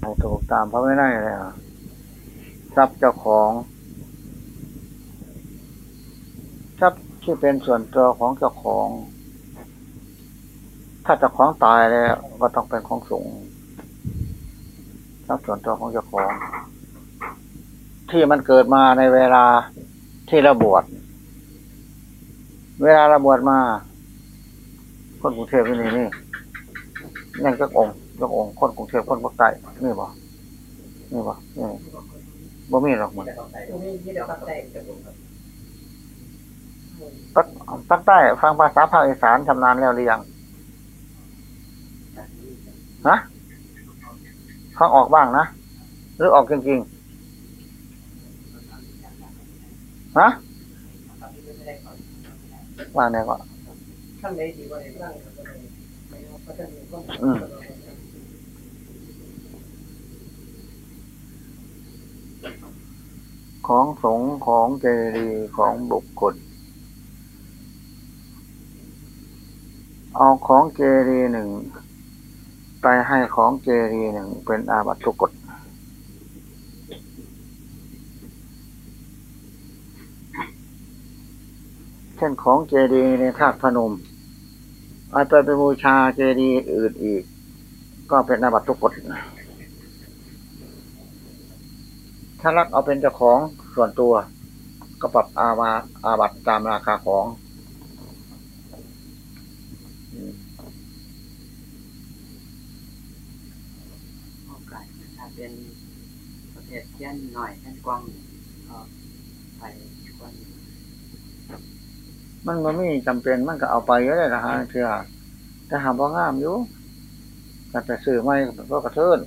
ให้ถูกตามพระไม่ได้เลยอะทรัพย์เจ้าของทรัพย์ที่เป็นส่วนตัวของเจ้าของ ถ้าเจ้าของตายแล้วก็ต้องเป็นของสงฆ์ทรัพย์ส่วนตัวของเจ้าของ ที่มันเกิดมาในเวลาที่ระบวชเวลาระบวชมา คนกรุงเทพนี่นี่นั่นก็องค์ ยกองค์คนกรุงเทพคนภาคใต้นี่บ่นี่บ่นี่บ่มีหรอกมันภาคภาคใต้ ฟังภาษาภาคอีสานชำนาญแล้วหรือยังฮะฟังออกบ้างนะ หรือออกจริงๆฮะว่าไงก็อืม ของสงฆ์ของเจดีย์ของบุคคล เอาของเจดีย์หนึ่งไปให้ของเจดีย์หนึ่งเป็นอาบัตทุกกฎเช่นของเจดีย์ในธาตุพนมอาไปไปบูชาเจดีย์อื่นอีก ก็เป็นอาบัตทุกกฎถ้ารักเอาเป็นเจ้าของ ส่วนตัวก็ปรับอามาอาบัตตามราคาของ โอกาสถ้าเป็นประเภทเทียนหน่อยเทียนกว้างก็ไปกว้างมันมันไม่จำเป็นมันก็เอาไปก็ได้นะฮะเชื่อแต่หาว่างามอยู่แต่ไปซื้อไม่ก็กระเทิน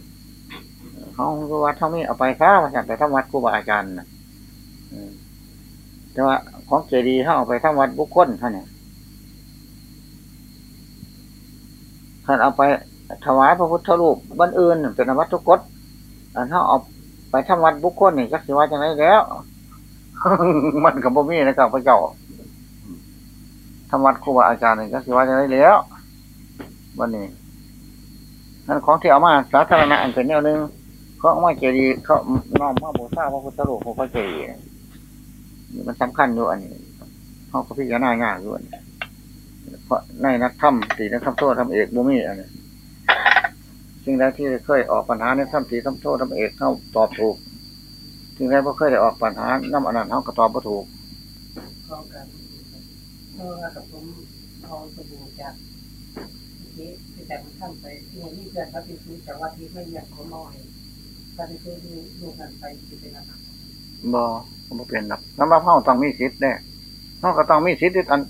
เขาวัดเท่านี้เอาไปค้ามาจากไปทำวัดครูบาอาจารย์นะอืม แต่ว่าของเจดีย์เขาเอาไปทำวัดบุคคลท่านเนี่ยท่านเอาไปถวายพระพุทธรูปบ้านอื่นเป็นวัตถุกฎอันเขาเอาไปทำวัดบุคคลนี่จักสิว่าจังไรแล้ว มันกับบ่มีนะครับพระเจ้าทำวัดครูบาอาจารย์นี่จักสิว่าจังไรแล้ววันนี้นั่นของที่เอามาสาธารณะอันเป็นแนวหนึ่งเขาเอามาเจดีย์เขาน้อมมาบูชาพระพุทธรูปของพระเจดีย์ นี่มันสำคัญอยู่อันนี้เขาก็พิจารณาง่ายอยู่อันเพราะในนักธรรมตีนักธรรมโทษทำเอกบุมีอันนี้สิ่งใดที่เคยออกปัญหาในธรรมตีธรรมโทษทำเอกเขาตอบถูกสิ่งใดบ่เคยได้ออกปัญหาน้ำอันนั้นเขาก็ตอบบ่ถูกก็กันเพราะว่ากับผมเอาสบู่จากที่ที่แต่มันข้ามไปที่นี่เพื่อนเขาไปซื้อจากวัดที่ไม่อยากเขาน้อยเขาไปซื้อดูดูกันไปที่เป็นอะไร บ่บ่เป็นหรอกน้ำมะพร้าวต้องมีสิทธิ์แน่เขาก็ต้องมีสิทธิ์ที่อัน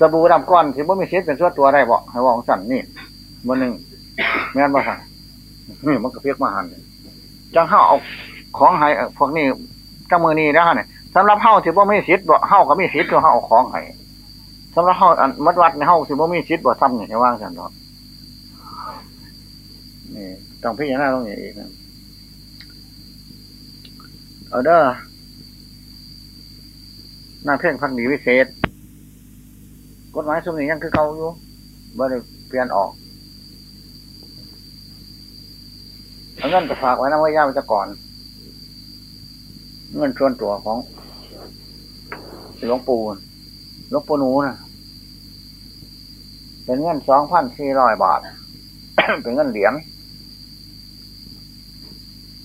สบู่ดำก้อนสิบ่มีสิทธิ์เป็นส่วนตัวได้บ่ให้ว่าของสั่นนี่บ่หนึ่งแม่นบ่สั่นนี่มันก็เพียกมาหันจังเฮาเอาของให้พวกนี้จังมือนี้นะฮะเนี่ยสำหรับเฮาสิบ่มีสิทธิ์บ่เฮาก็มีสิทธิ์ที่เฮาเอาของให้สำหรับเฮาอันมัดวัดในเฮาสิบ่มีสิทธิ์บ่ซ้ำนี่ให้ว่างซั่นดอกนี่ต้องพิจารณาตรงนี้อีกนะเอาเด้อ น้าเพ่งพักดีวิเศษ กฎหมายสมนี้ยังคือเก่าอยู่บ่ได้เปลี่ยนออกเอาเงินไปฝากไว้นะว่ายาวิจก่อน เงินส่วนตัวของหลวงปู่หลวงปู่นูนะเป็นเงินสองพันสี่ร้อยบาท เป็นเงินเหรียญ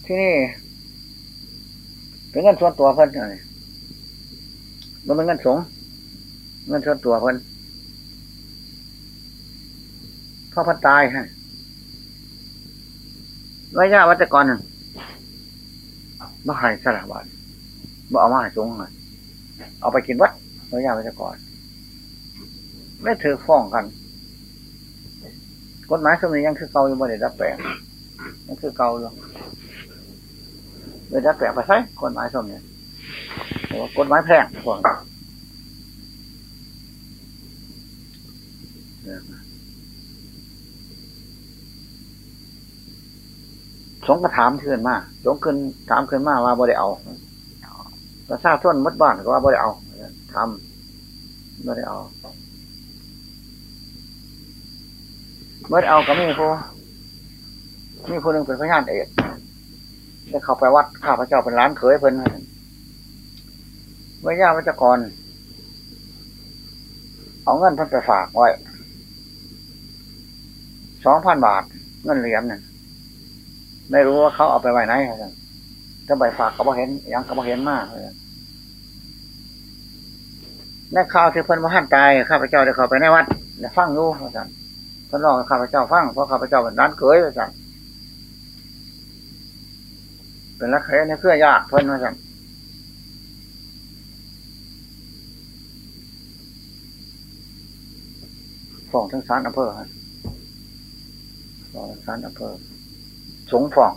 ที่นี่ เป็นเงินส่วนตัวเพิ่นนี่ มันเป็นเงินสงฆ์เงินส่วนตัวเพิ่นพ่อพันตายฮะวิยาวัจกรหนึ่งบ่ให้สละบาทบ่เอามาให้สงฆ์เลยเอาไปกินวัดวิยาวัจกรไม่ถือฟ้องกันกฎหมายสมัยยังคือเก่าอยู่บ่ได้รับแปลงยังคือเก่าอยู่ไม่ได้รับแปลงไปใช่กฎหมายสมัย กฎหมายแพงพวกนี้สงกระถามเทือนมาสงขึ้นถามขึ้นมาว่าบ่ได้เอาประชาชนมัดบ้านก็ว่าบ่ได้เอาทำบ่ได้เอาบ่ได้เอาก็มีผู้มีคนหนึ่งเป็นพยานเอกได้เข้าไปวัดข้าพเจ้าเป็นร้านเขยเพิ่น เมื่อย่าวัจกร เอาเงินเพิ่นไปฝากไว้สองพันบาท เงินเหรียญนั่นไม่รู้ว่าเขาเอาไปไว้ไหนครับถ้าใบฝากก็บ่เห็นยังก็บ่เห็นมากเลยในข่าวที่เพิ่นมาหันตายข้าพเจ้าได้เข้าไปในวัดได้ฟังอยู่อาจารย์เพิ่นลองข้าพเจ้าฟังเพราะข้าพเจ้าเป็นร้านเกยอาจารย์เป็นรักแค่ในเครื่อยากเพิ่นอาจารย์ ฟ้องทั้งศาลอำเภอครับฟ้องศาลอำเภอ สงฟ้อง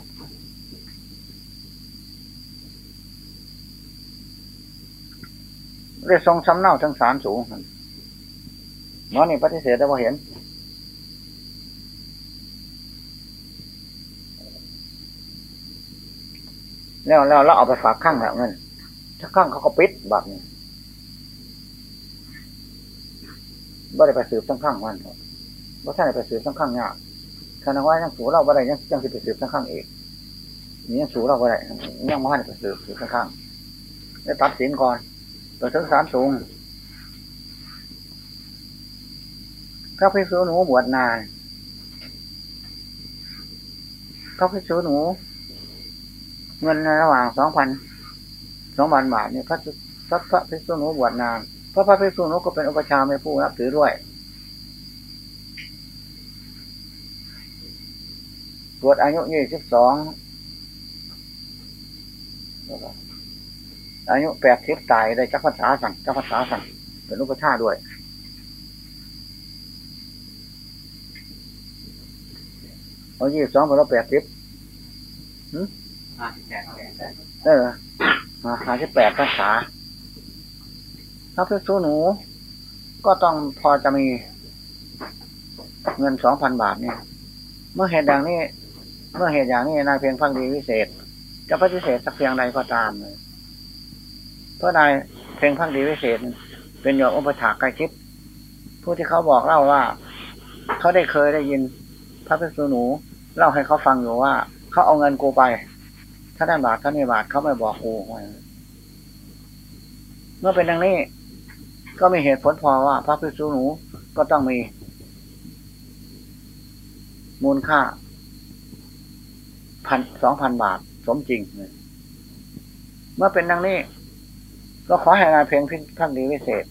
เรียกทรงสำเนาทั้งสารสูงหมอนี่ปฏิเสธได้ว่าเห็น แล้วแล้วเราเอาไปฝากข้างแบบนั้นถ้าข้างเขาก็ปิดแบบนี้ ไม่ได้ไปสืบทั้งข้างมันเพราะท่านได้ไปสืบทั้งข้างยากขณะว่ายังสูเราบ่ได้ยังยังสิไปสืบทั้งข้างเอกนี่ยังสูเราบ่ได้ยังไม่ได้ไปสืบสืบทั้งข้างได้ตัดสินก่อนตัวถึงสารสูงพระพิสุหนูบวชนานพระพิสุหนู เงินระหว่างสองพันสองพันบาทเนี่ยพระพระพระพิสุหนูบวชนาน พระพระพิสุหนูก็เป็นอุปชาไม่ผู้นับถือด้วยบวชอายุยี่สิบสองอายุแปดสิบตายได้จักภาษาสั่งจักภาษาสั่งเป็นอุปชาด้วยเอายี่สิบสองเป็นร้อยแปดสิบเออหาสิบแปดภาษา ถ้าพิสูหนู ก็ต้องพอจะมีเงินสองพันบาทเนี่ย เมื่อเหตุอย่างนี้ เมื่อเหตุอย่างนี้นายเพียงฟังดีวิเศษ จะปฏิเสธสักเพียงใดก็ตามเลยเพราะนายเพลงพักดีวิเศษ เป็นโยมอุปถากใกล้ชิดผู้ที่เขาบอกเล่าว่า เขาได้เคยได้ยิน พระภิกษุหนู เล่าให้เขาฟังอยู่ว่า เขาเอาเงินกูไป ถ้าได้บาทถ้าไม่บาทเขาไม่บอกกูเมื่อเป็นดังนี้ ก็มีเหตุผลพอว่า พระภิกษุหนูก็ต้องมี มูลค่าพันสองพันบาท สมจริง เมื่อเป็นดังนี้ ก็ขอให้นายเพียงพิพักดีวิเศษ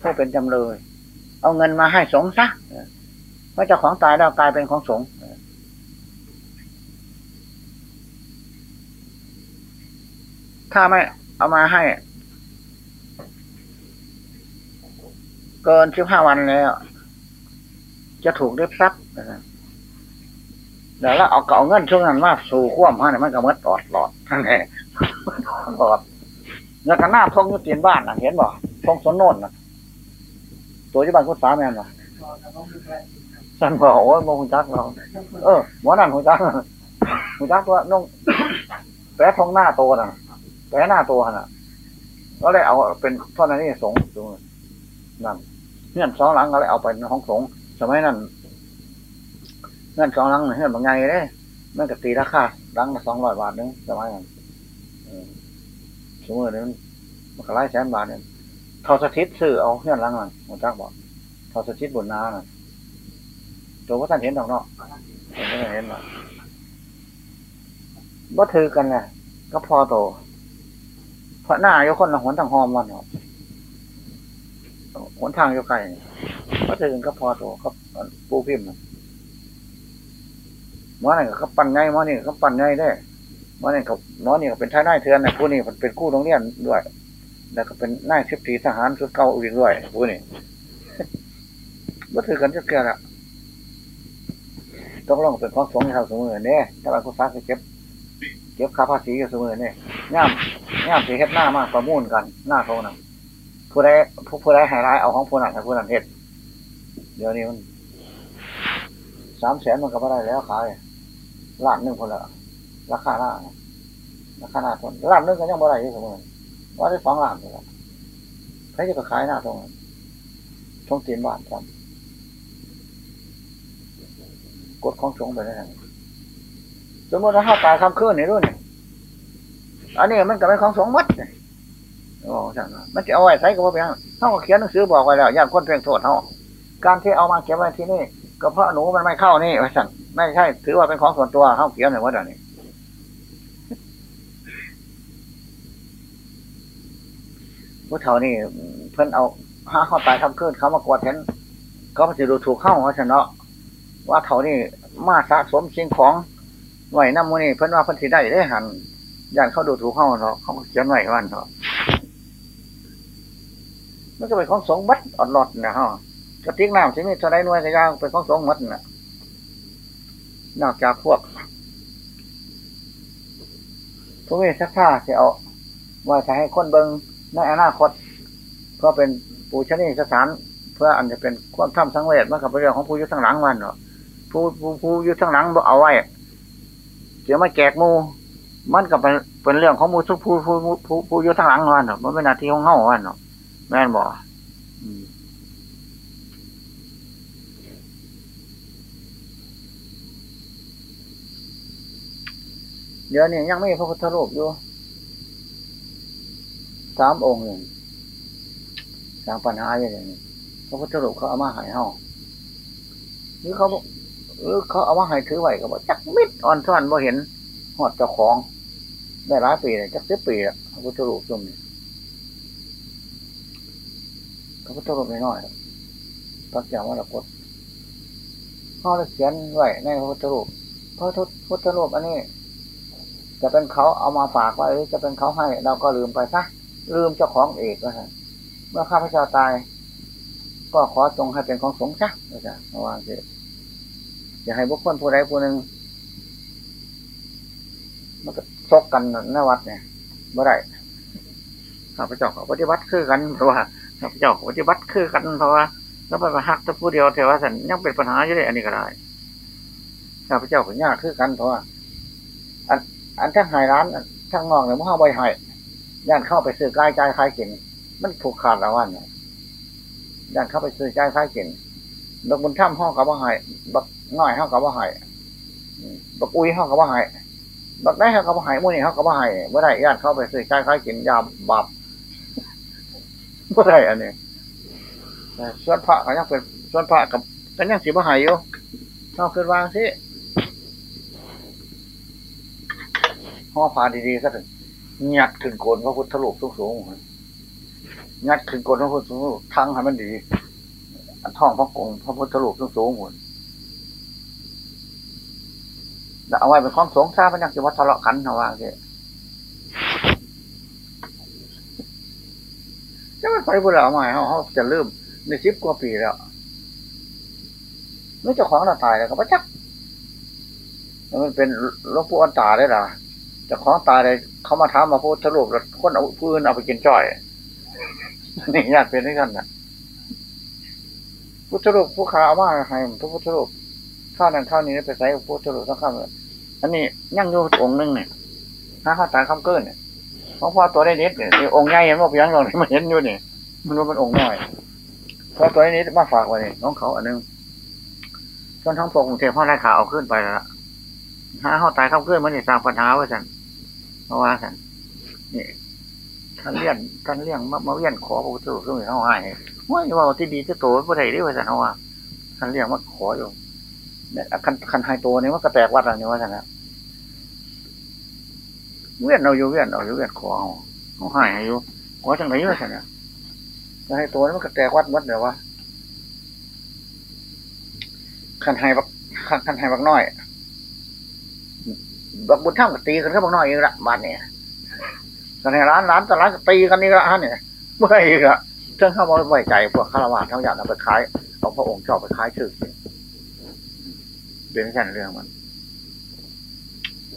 ผู้เป็นจำเลย เอาเงินมาให้สงซะเพราเจ้าของตายแล้วกลายเป็นของสงถ้าไม่เอามาให้ เกินสิบห้าวันแล้ว จะถูกเรียบทรัพย์เดี๋ยวแล้วเอาเก่าเงินช่วงนั้นมาสู่ขว้มให้มันก็มัดตอดหลอดทั้งแห่ตอดแล้วก็หน้าทงยุตีนบ้านนะเห็นบ่ทงสนโนนนะตัวที่บ้านคุณสาแม่นบ่สันบอกโอ้ยโมงจักเราเออหมอนั่นหัวจักหัวจักว่าน้องแปะทองหน้าตัวน่ะแปะหน้าตัวน่ะก็เลยเอาเป็นท่อนนี้สงตรงนั่น เงื่อนสองหลังก็เลยเอาไปห้องสงสมัยนั้นเงื่อนสองหลังเงื่อนบางไงเลยมันก็ตีราคาหลังละสองร้อยบาทนึงสมัยนั้นสมมตินั้นมันก็ไล่แสนบาทเนี่ยท่าสถิตซื้อเอาเงื่อนหลังน่ะหัวจักบอกท่าสถิตบนน้าน่ะตัวว่าท่านเห็นดอกเนาะเห็นไม่เห็นหรอกบ่ถือกันแหละก็พอโตเพราะหน้าโยคนละหนทางหอมวันเนาะ หนทางโยไก่บ่ถือกันก็พอโตครับปูพิมพ์หมอนี่ก็ปั่นไงหมอนี่ก็ปั่นไงได้หมอนี่ก็หมอนี่ก็เป็นท้ายนายเทือนนะผู้นี่เป็นกู้โรงเรียนด้วย แล้วก็เป็นนายสิบตีทหารสุดเก่าอีกด้วยผู้นี่บ่ถือกันจะเกิดอะต้องลองเป็นของสงฆ์ให้เราเสมอเนี่ยถ้าเราก็ซักเก็บ เก็บค่าภาษีเสมอเนี่ยย่ามย่ามสีเฮ็ดหน้ามากประมูลกันหน้าเขานะ ผู้ใดผู้ผู้ใดหายร้ายเอาของผู้นั้นให้ผู้นั้นเฮ็ดเดี๋ยวนี้มันสามแสนมันก็ไม่ได้แล้วขายล้านหนึ่งคนละราคาหน้าราคาหน้าคนล้านหนึ่งก็ยังไม่ได้อยู่เสมอว่าได้สองล้านเลยละใครจะไปขายหน้าตรงนั้นช่องตีนบาทครับกดของสงไปได้สมมติว่าเขาตายคำคืนนี่รุ่นอันนี้มันก็เป็นของสงมัดนี่ โอ้ช่างมันจะเอาไว้ใช้ก็บ่เป็นหยังเขาก็เขียนหนังสือบอกไว้แล้วญาติคนเพียงโทษเขาการที่เอามาเขียนไว้ที่นี่ก็เพราะหนูมันไม่เข้านี่ว่าสั่งไม่ใช่ ถือว่าเป็นของส่วนตัวเขาเขียนในวัดอันนี้ผู้เฒ่านี่ เพิ่นเอาห้าเข้าตายคำคืนเขามากวดเห็นเขาจะดูถูกเข้าว่าฉันะว่าเฒ่านี่มาสะสมสิ่งของไหวน้ำมูนี่เพิ่นว่าเพิ่นสิได้ได้หันย่านเขาดูถูกเข้าเนาะเขาเขียนไว้วันเนาะ มันก็เป็นของสงบัดอดหลอดนะฮะกระติกน้ำที่มีเท่าไรนวยกระยางเป็นของสงฆ์มัดนะนอกจากพวกพวกนี้สักผ้าจะเอาว้ใช้ให้คนเบิงในอนาคต เพื่อเป็นปูชนีสถาน เพื่ออันจะเป็นความถ้ำสังเวชมันกับเรื่องของผู้ยุทธทั้งหลังมันเนาะผู้ผู้ผู้ยุทธทั้งหลังบ่เอาไว้เดี๋ยวมาแจกมูมันกับเป็นเป็นเรื่องของมูทุกผู้ผู้ผู้ผู้ยุทธทั้งหลังมันเนาะมันเป็นหน้าที่ของเฮามันเนาะ แม่นบอกเดี๋ยวนี้ยังไม่พระพุทธรูปอยู่สามองค์หนึ่งสามปัญหาอย่างนี้พระพุทธรูปเขาเอามาหายห้องหรือเขาหรือเขาเอามาหายถือไหวก็บอกจักมิดอ่อนท่อนบ่เห็นหอดเจ้าของ ได้หลายปีเลยจักสิบปีแล้วพระพุทธรูปจุ่มนี่ พระพุทธรูปน้อยๆพระเจ้าว่าเรกดเขาได้เขียนไว้ในพระพุทธรูปพระพุทธรูปอันนี้จะเป็นเขาเอามาฝากไว้หรือจะเป็นเขาให้ เราก็ลืมไปซะลืมเจ้าของเอกนะฮะเมื่อข้าพเจ้าตาย ก็ขอจงให้เป็นของสงฆ์ซะนะจ๊ะระวังสิอย่าให้บุคคลผู้ใดผู้หนึ่งมันก็ซกกันในวัดเนี่ยเมื่อไรข้าพเจ้าปฏิบัติคือกันเพราะว่า ข้าพเจ้าปฏิบัติคือกันเพราะว่าแล้วไปมาหักแต่ผู้เดียวเทวสันยังเป็นปัญหาอยู่เลยอันนี้ก็ได้ข้าพเจ้าผลยากคือกันเพราะว่าอันอันทั้งหายร้านทั้งนอกเนี่ยมันห้าใบหายย่านเข้าไปซื้อกายใจคลายกินมันถูกขาดแล้ววันเนี่ยย่านเข้าไปซื้อใจคลายกินดอกบุญถ้ำห้องกับว่าหายบักน้อยห้องกับว่าหายบักอุ้ยห้องกับว่าหายบักได้ห้องกับว่าหายมุ่นี่ห้องกับว่าหายเมื่อไรย่านเข้าไปซื้อใจคลายกินยาบาป เมื่อไรอันนี้ส่วนพระก็ยังเป็นส่วนพระกับกันยังสีบหายอยู่เท่าขึ้นวางสิห่อผ้าดีๆก็ถึงยัดขึ้นโกนพระพุทธรูปสูงๆยัดขึ้นโกนพระพุทธรูปทั้งให้มันดีอันท่องพระกงพระพุทธรูปสูงๆหมดแล้วเอาไว้เป็นของสงฆ์ทราบมันยังจะว่าทะเลาะกันนะว่าสิจะ ไปบุหรี่เอาใหม่เขาเขาจะลืมในสิบกว่าปีแล้วนี่เจ้าของเราตายแล้วก็พระจักมันเป็นลวงปู่อันตาได้หรอจะของตายเลยเขามาถามมาพูดสรุปแล้วคนเอาพื้นเอาไปกินจ้อยนี่ญาติเป็นด้วยกันนะพุทธรูปผู้ขาเอามาให้พระพุทธรูปข้าวนั้นข้าวนี้ไปใส่พุทธรูปทั้งข้าวเลยอันนี้ยั่งอยู่องค์นึงเนี่ยห้าข้าวตาคำเกินเนี่ยพราะพ่อตัวได้นิดเนี่ยองค์ใหญ่เห็นว่าเพียงเราเนี่ยมันเห็นอยู่นี่ มันว่ามันองค์น้อยเพอตัวนี้มาฝากไว้นี่น้องเขาอันนึงจนทั้งพวกกรุงเทพพ่อไร้ขาเอาขึ้นไปแล้วห้าข้าตายคำเกินมันนี่สร้างปัญหาไว้สันเพราะว่าสันนี่ท่านเลี้ยนท่านเลี้ยงมามาเลี้ยนขอพระพุทธรูปด้วยเขาให้ว่าว่าที่ดีที่โตไม่ได้ด้วยสันเขาว่าท่านเลี้ยงมาขออยู่เนี่ยคันคันไฮโตนี่มันก็แตกวัดอะไรนี่ว่าสันนะเวียนเอาอยู่เวียนเอาอยู่เวียนขอเขาเขาให้อยู่ขอจังไหนว่าสันนะ จะให้ตัวนี้นมันก็แตกวัดวัดเดี๋ยวว่าคันไฮบักคันไฮบักน้อย บักบุญท่ามก็ตีกันก็บักน้อยอีกละบ้านเนี่ยกันในร้านร้านแต่ร้านก็ตีกันนี่ละฮะเนี่ยเมื่ออีกละเรื่องข้ามาไว้ใจพวกฆราวาสทั้งอย่างเอาไปขายเอาพระองค์ชอบไปขายชื่อเป็นแค่เรื่องมัน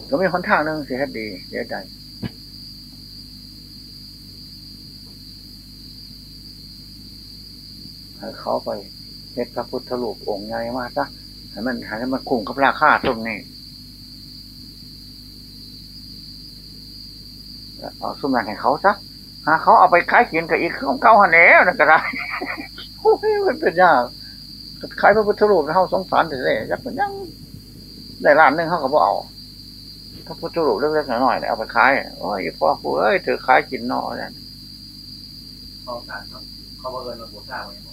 ก็มีคนทางนึงเสียดีเสียใจ เขาไปเฮ็ดพระพุทธรูปองค์ใหญ่มากซะให้มันให้มันคุ้มกับราคาตรงนี้เอาสุ่มนั้นให้เขาซะหาเขาเอาไปขายกินกับอีกของเก่าหันแล้วนั่นก็ได้โอ้ยมันเป็นยากขายพระพุทธรูปเขาสงสารแต่เลยยักษ์มันยังได้ล้านหนึ่งเขาก็บ่เอาพระพุทธรูปเล็กๆหน่อยๆเนี่ยเอาไปขายโอ้ยพ่อกูเอ้ยถือขายกินนอเนี่ยเขาการครับเขาบังเอิญมาบูชาไว้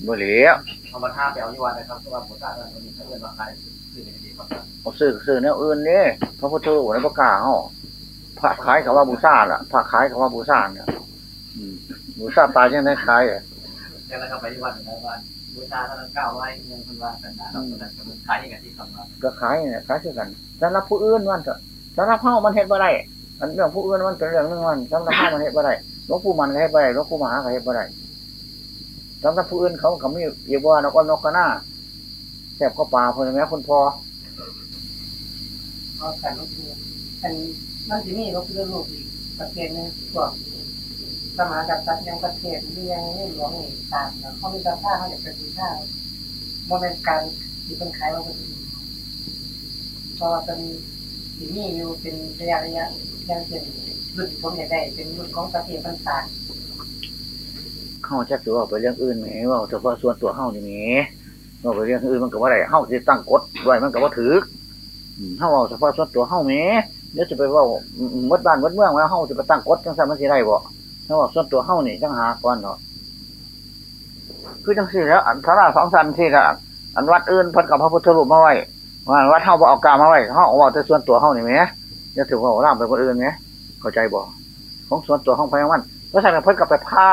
บบ่เหลียวเอามาท่าไปเอาที่วัดนะครับเพราะว่าบูชาตอนนี้เขาเอิญมาขายซื้อในดีครับเอาซื้อซื้อแนวอื่นนี่พระพุทธรูปในประกล้าศเขาพระขายคำว่าบูชาล่ะพระขายคำว่าบูชาเนี่ยอืมบูชาตายยังได้ขายอะแต่แล้วก็ไปที่วัดในวันบูชาท่านเก้าร้อยเงินคนว่ากันนะครับแต่ก็ขายอย่างที่คำว่าก็ขายเนี่ยขายคือกันสำหรับผู้อื่นมันเถอะสำหรับเฮามันเฮ็ดบ่ได้อันเรื่องผู้อื่นมันเป็นเรื่องหนึงมันสำหรับเฮามันเฮ็ดบ่ได้หลวงปู่มันก็เฮ็ดบ่ได้หลวงปู่มหาก็เฮ็ดบ่ได้ สำหรับผู้อื่นเขาก็มีอีกว่านกนกกระหน้าแซ่บเข้าป่าเพิ่นแม่คุณพอเพราะการลบหลู่อันมันจะมีลบหลู่อีกประเทศหนึงพวกสมานกับตัดยังประเทศเรียงนี่หลวงนี่ตามแล้วเขามีตาผ้าเขาอยากจะดูผ้าโมเมนต์การที่เป็นขายเราก็จะดูเพราะว่าเป็นที่นี่อยู่เป็นระยะระยะย่างเช่นรุ่นผมอยากได้เป็นรุ่นของประเทศต่าง เฮาจักสิเว่าไปเรื่องอื่นแหมเว่าเฉพาะส่วนตัวเฮานี่แหมเว่าไปเรื่องอื่นมันก็บ่ได้เฮาสิตั้งกฎไว้มันก็บ่ถูกอืมเฮาเว้าเฉพาะส่วนตัวเฮาแหมเดี๋ยวจะไปเว้าอืมหมดบ้านหมดเมืองแล้วเฮาสิไปตั้งกฎจังซั่นมันสิได้บ่เฮาเว้าส่วนตัวเฮานี่จังหาก่อนเนาะคือจังซี่แหล้วอันสาราสองสันที่ละอันวัดอื่นเพิ่นกับพระพุทธรูปมาไว้ว่าวัดเฮาบ่เอากามาไว้เฮาเอาเว้าแต่ส่วนตัวเฮานี่แหมอย่าถือว่าล่ามไปคนอื่นแหมเข้าใจบ่ของส่วนตัวของไผของมันเพราะฉะนั้นเพิ่นก็ไปพา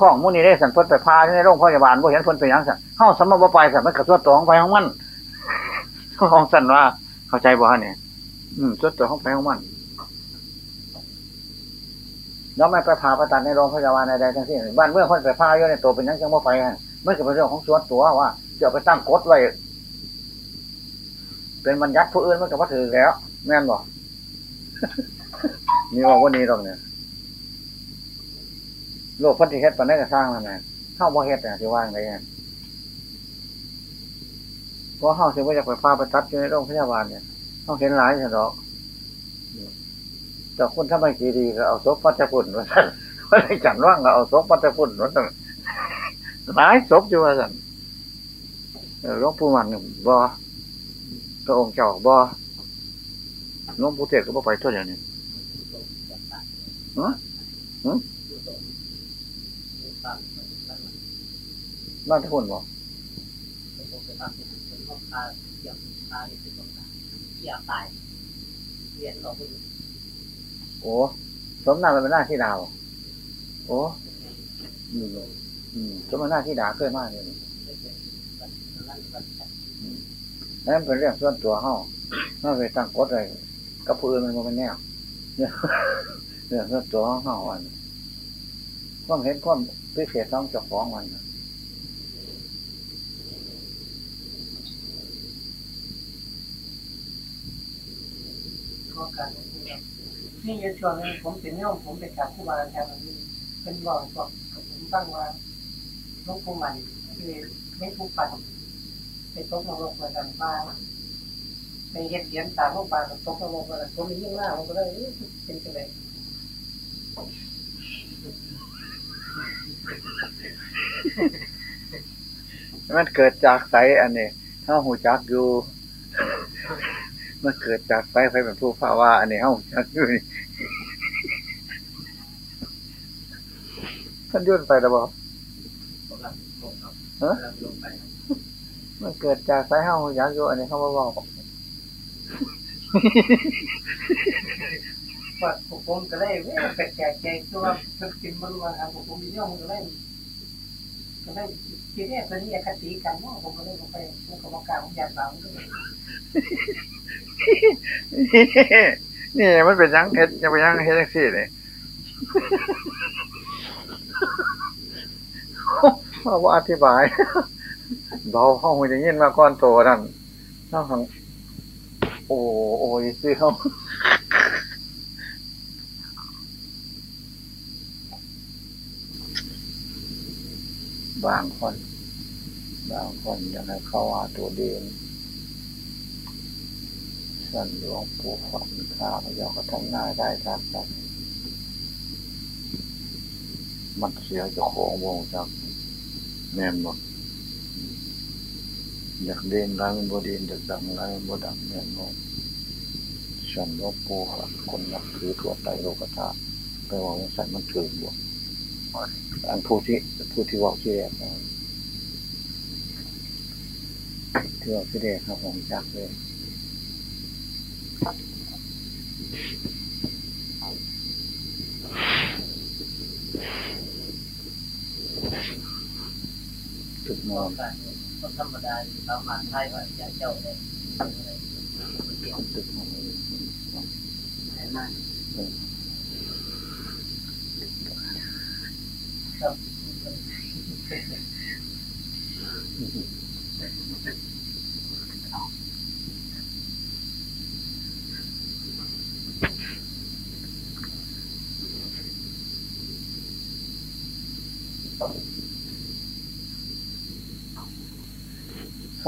ท้องมู่นี้ได้สันเพิ่นไปพาในโรงพยาบาลบ่เห็นเพิ่นไปยังสันเฮาสำมาบ่ไปสันมันก็ส่วตัวของไปของมันของสันว่า เข้าใจบ่ฮะเนี่ยอืมส่วตัวของไปของมันแล้วไม่ไปพาประตันในโรงพยาบาลใดๆทั้งสิ้นบ้านเมื่อพ่นไปพาอยู่ในตัวเป็นยังจังบ่ไปฮะมันก็เป็นเรื่องของส่วนตัวว่าจะไปตั้งกฎไว้เป็นบัญญัติผู้อื่นมันก็บ่ถือแล้ว แม่นบ่นี่ว่าวันนี้ตรงเนี่ย โลกพันธิเฮ็ดปานได้ก็สร้างนั่นแหละเฮาบ่เฮ็ดน่ะสิว่าจังได๋เพราะเฮาสิบ่อยากไปพาไปตัดอยู่ในโรงพยาบาลเนี่ยเฮาเห็นหลายซั่นดอกแต่คนทำไม่กีดีก็เอาศพปัจจพุ่นว่าซั่นว่าได้จันว่างก็เอาศพปัจจพุ่นว่าซั่นหลายศพอยู่ว่าซั่นเออหลวงปู่มันบ่พระองค์เจ้าบ่หลวงปู่เทศก็บ่ไปเท่าเดียวนี้บ้า นทุกคนบ่โอ้สมนาเป็นหน้าที่ดาว โอ้อืมอืมสมนาที่ดาเคยมากเลยนั่นเป็นเรื่องส่วนตัวเฮาน่าไปตั้งกฎอะไรกับผู้อื่นมันบ่เป็นแนวเนี่ยเรื่องส่วนตัวของเฮาอันความเห็นความพิเศษของเจ้าของมันน่ะ ๆก็การลบหลู่นี่ยู่ช่วงนึงผมเป็นโยมผมไปกราบครูบาอาจารย์นี่เป็นบอกบอกกับผมบ้งว่าหลวงปู่มันคือไม่ผู้ปั่นไปตกนรกมาดันบ้านไปเฮ็ดเหียญตามโรงพยาบาลตกนรกมาผมยิ่งหน้าผมก็เลยเป็นจังไดมันเกิดจากไสอันนี้เฮาหูจักอยู่ มันเกิดจากไสไฟเป็นผู้ภาว่าอันนี้เฮ้าหูจักอยู่นี่ท่านยุ่นไปแล้วบ่มันเกิดจากไสเฮ้าหูจักอยู่อันนี้เขาบ่บอกว่าผมก็เลยแปลกใจใจตัวเพิ่นกินบ่รู้ว่าผมมีโยมก็เลยก็เลยคิดว่าเป็นอคติกันเนาผมก็เลยไปผมก็บ่กล้าผมอยากฟังด้วย นี่มันเป็นยังเฮ็ดยังเป็นยังเฮ็ดจังซี่นี่เขาบ่อธิบายเบาเฮาได้ยินมาก่อนโตนั่นเฮาหงโอ้โอ้ยสิเฮาบางคน บางคนอยากให้เขาว่าตัวเดียว สันหลวงปู่ฝันข้าพเจ้าก็ทำหน้าได้ตามนั้นมันเสียจะของวงจากแม่นบ่อยากเด่นไรมันบ่เด่นอยากดังไรบดังแม่นบ่ฉันหลวงปู่ครับคนนับถือทั่วไปโลกธาตุไปว่าอย่างสันมันถือบวกอันผู้ที่ผู้ที่ว่าที่แรกนะที่ว่าที่แรกครับผมจักเลย ถึกมองกันคนธรรมดาประมาณไทยว่าจะเจ้าเกี่ยวตึกมองแน่นอน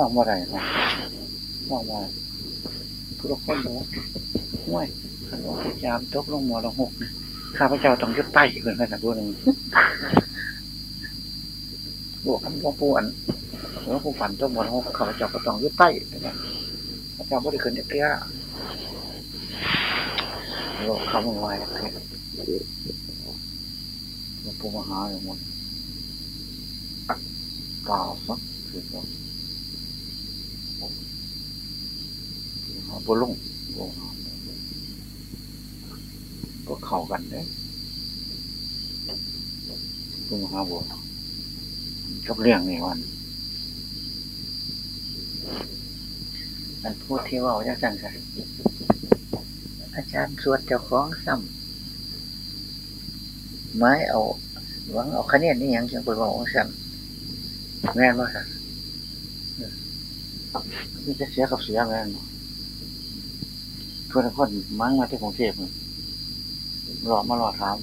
ข้ามว่าไรนะข้ามว่าทุกคนบอกว่าห่วยขันว่ายายามตกลงหมอลงหกข้าพเจ้าต้องยึดไต่เกินไปสักตัวหนึ่งบวกคำหลวงปู่อันหลวงปู่ฝันตกหมอลงหกข้าพเจ้าก็ต้องยึดไต่ข้าพเจ้าไม่ได้ขึ้นเตี้ยหลวงคำมันไว้หลวงปู่มหาอย่างหมดกล่าวสักคือว่า บุลุงก็เข้ากันเด้ปุมหาบัวกับเรื่องนี้วันอันพูดที่ว่าจังสันค่อาจารย์สวดเจ้าของซ้ำไม้เอา หวังเอาคะแนนนี่ยังจังไปบอกว่าซ้ำแม่นว่าค่ะนี่จะเสียกับเสียแม่นบ่ เพื่อนคนมั้งมาที่กรุงเทพนี่รอมารอถาม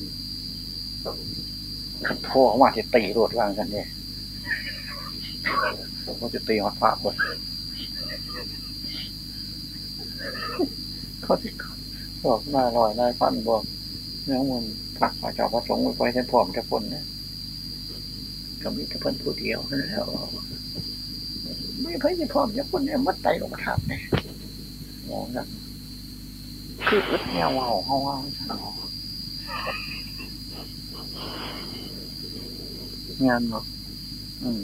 ขันโทออกมาจะตีรถว่างกันเนี่ยเขาจะตีฮอตพระคนเขาจะบอกนาลอยนาฟันบอกเนื้อมันพระพระเจ้าพระสงฆ์ไปแทนพร้อมแทนคนเนี่ยก็มีแต่เพิ่นผู้เดียวนั่นแล้วไม่เพิ่นจะพร้อมจะคนเนี่ยมัดไตลงมาทับเนี่ยมองกัน คืออึดแนวเว่าเขาว่าฉันงานเนาะอืม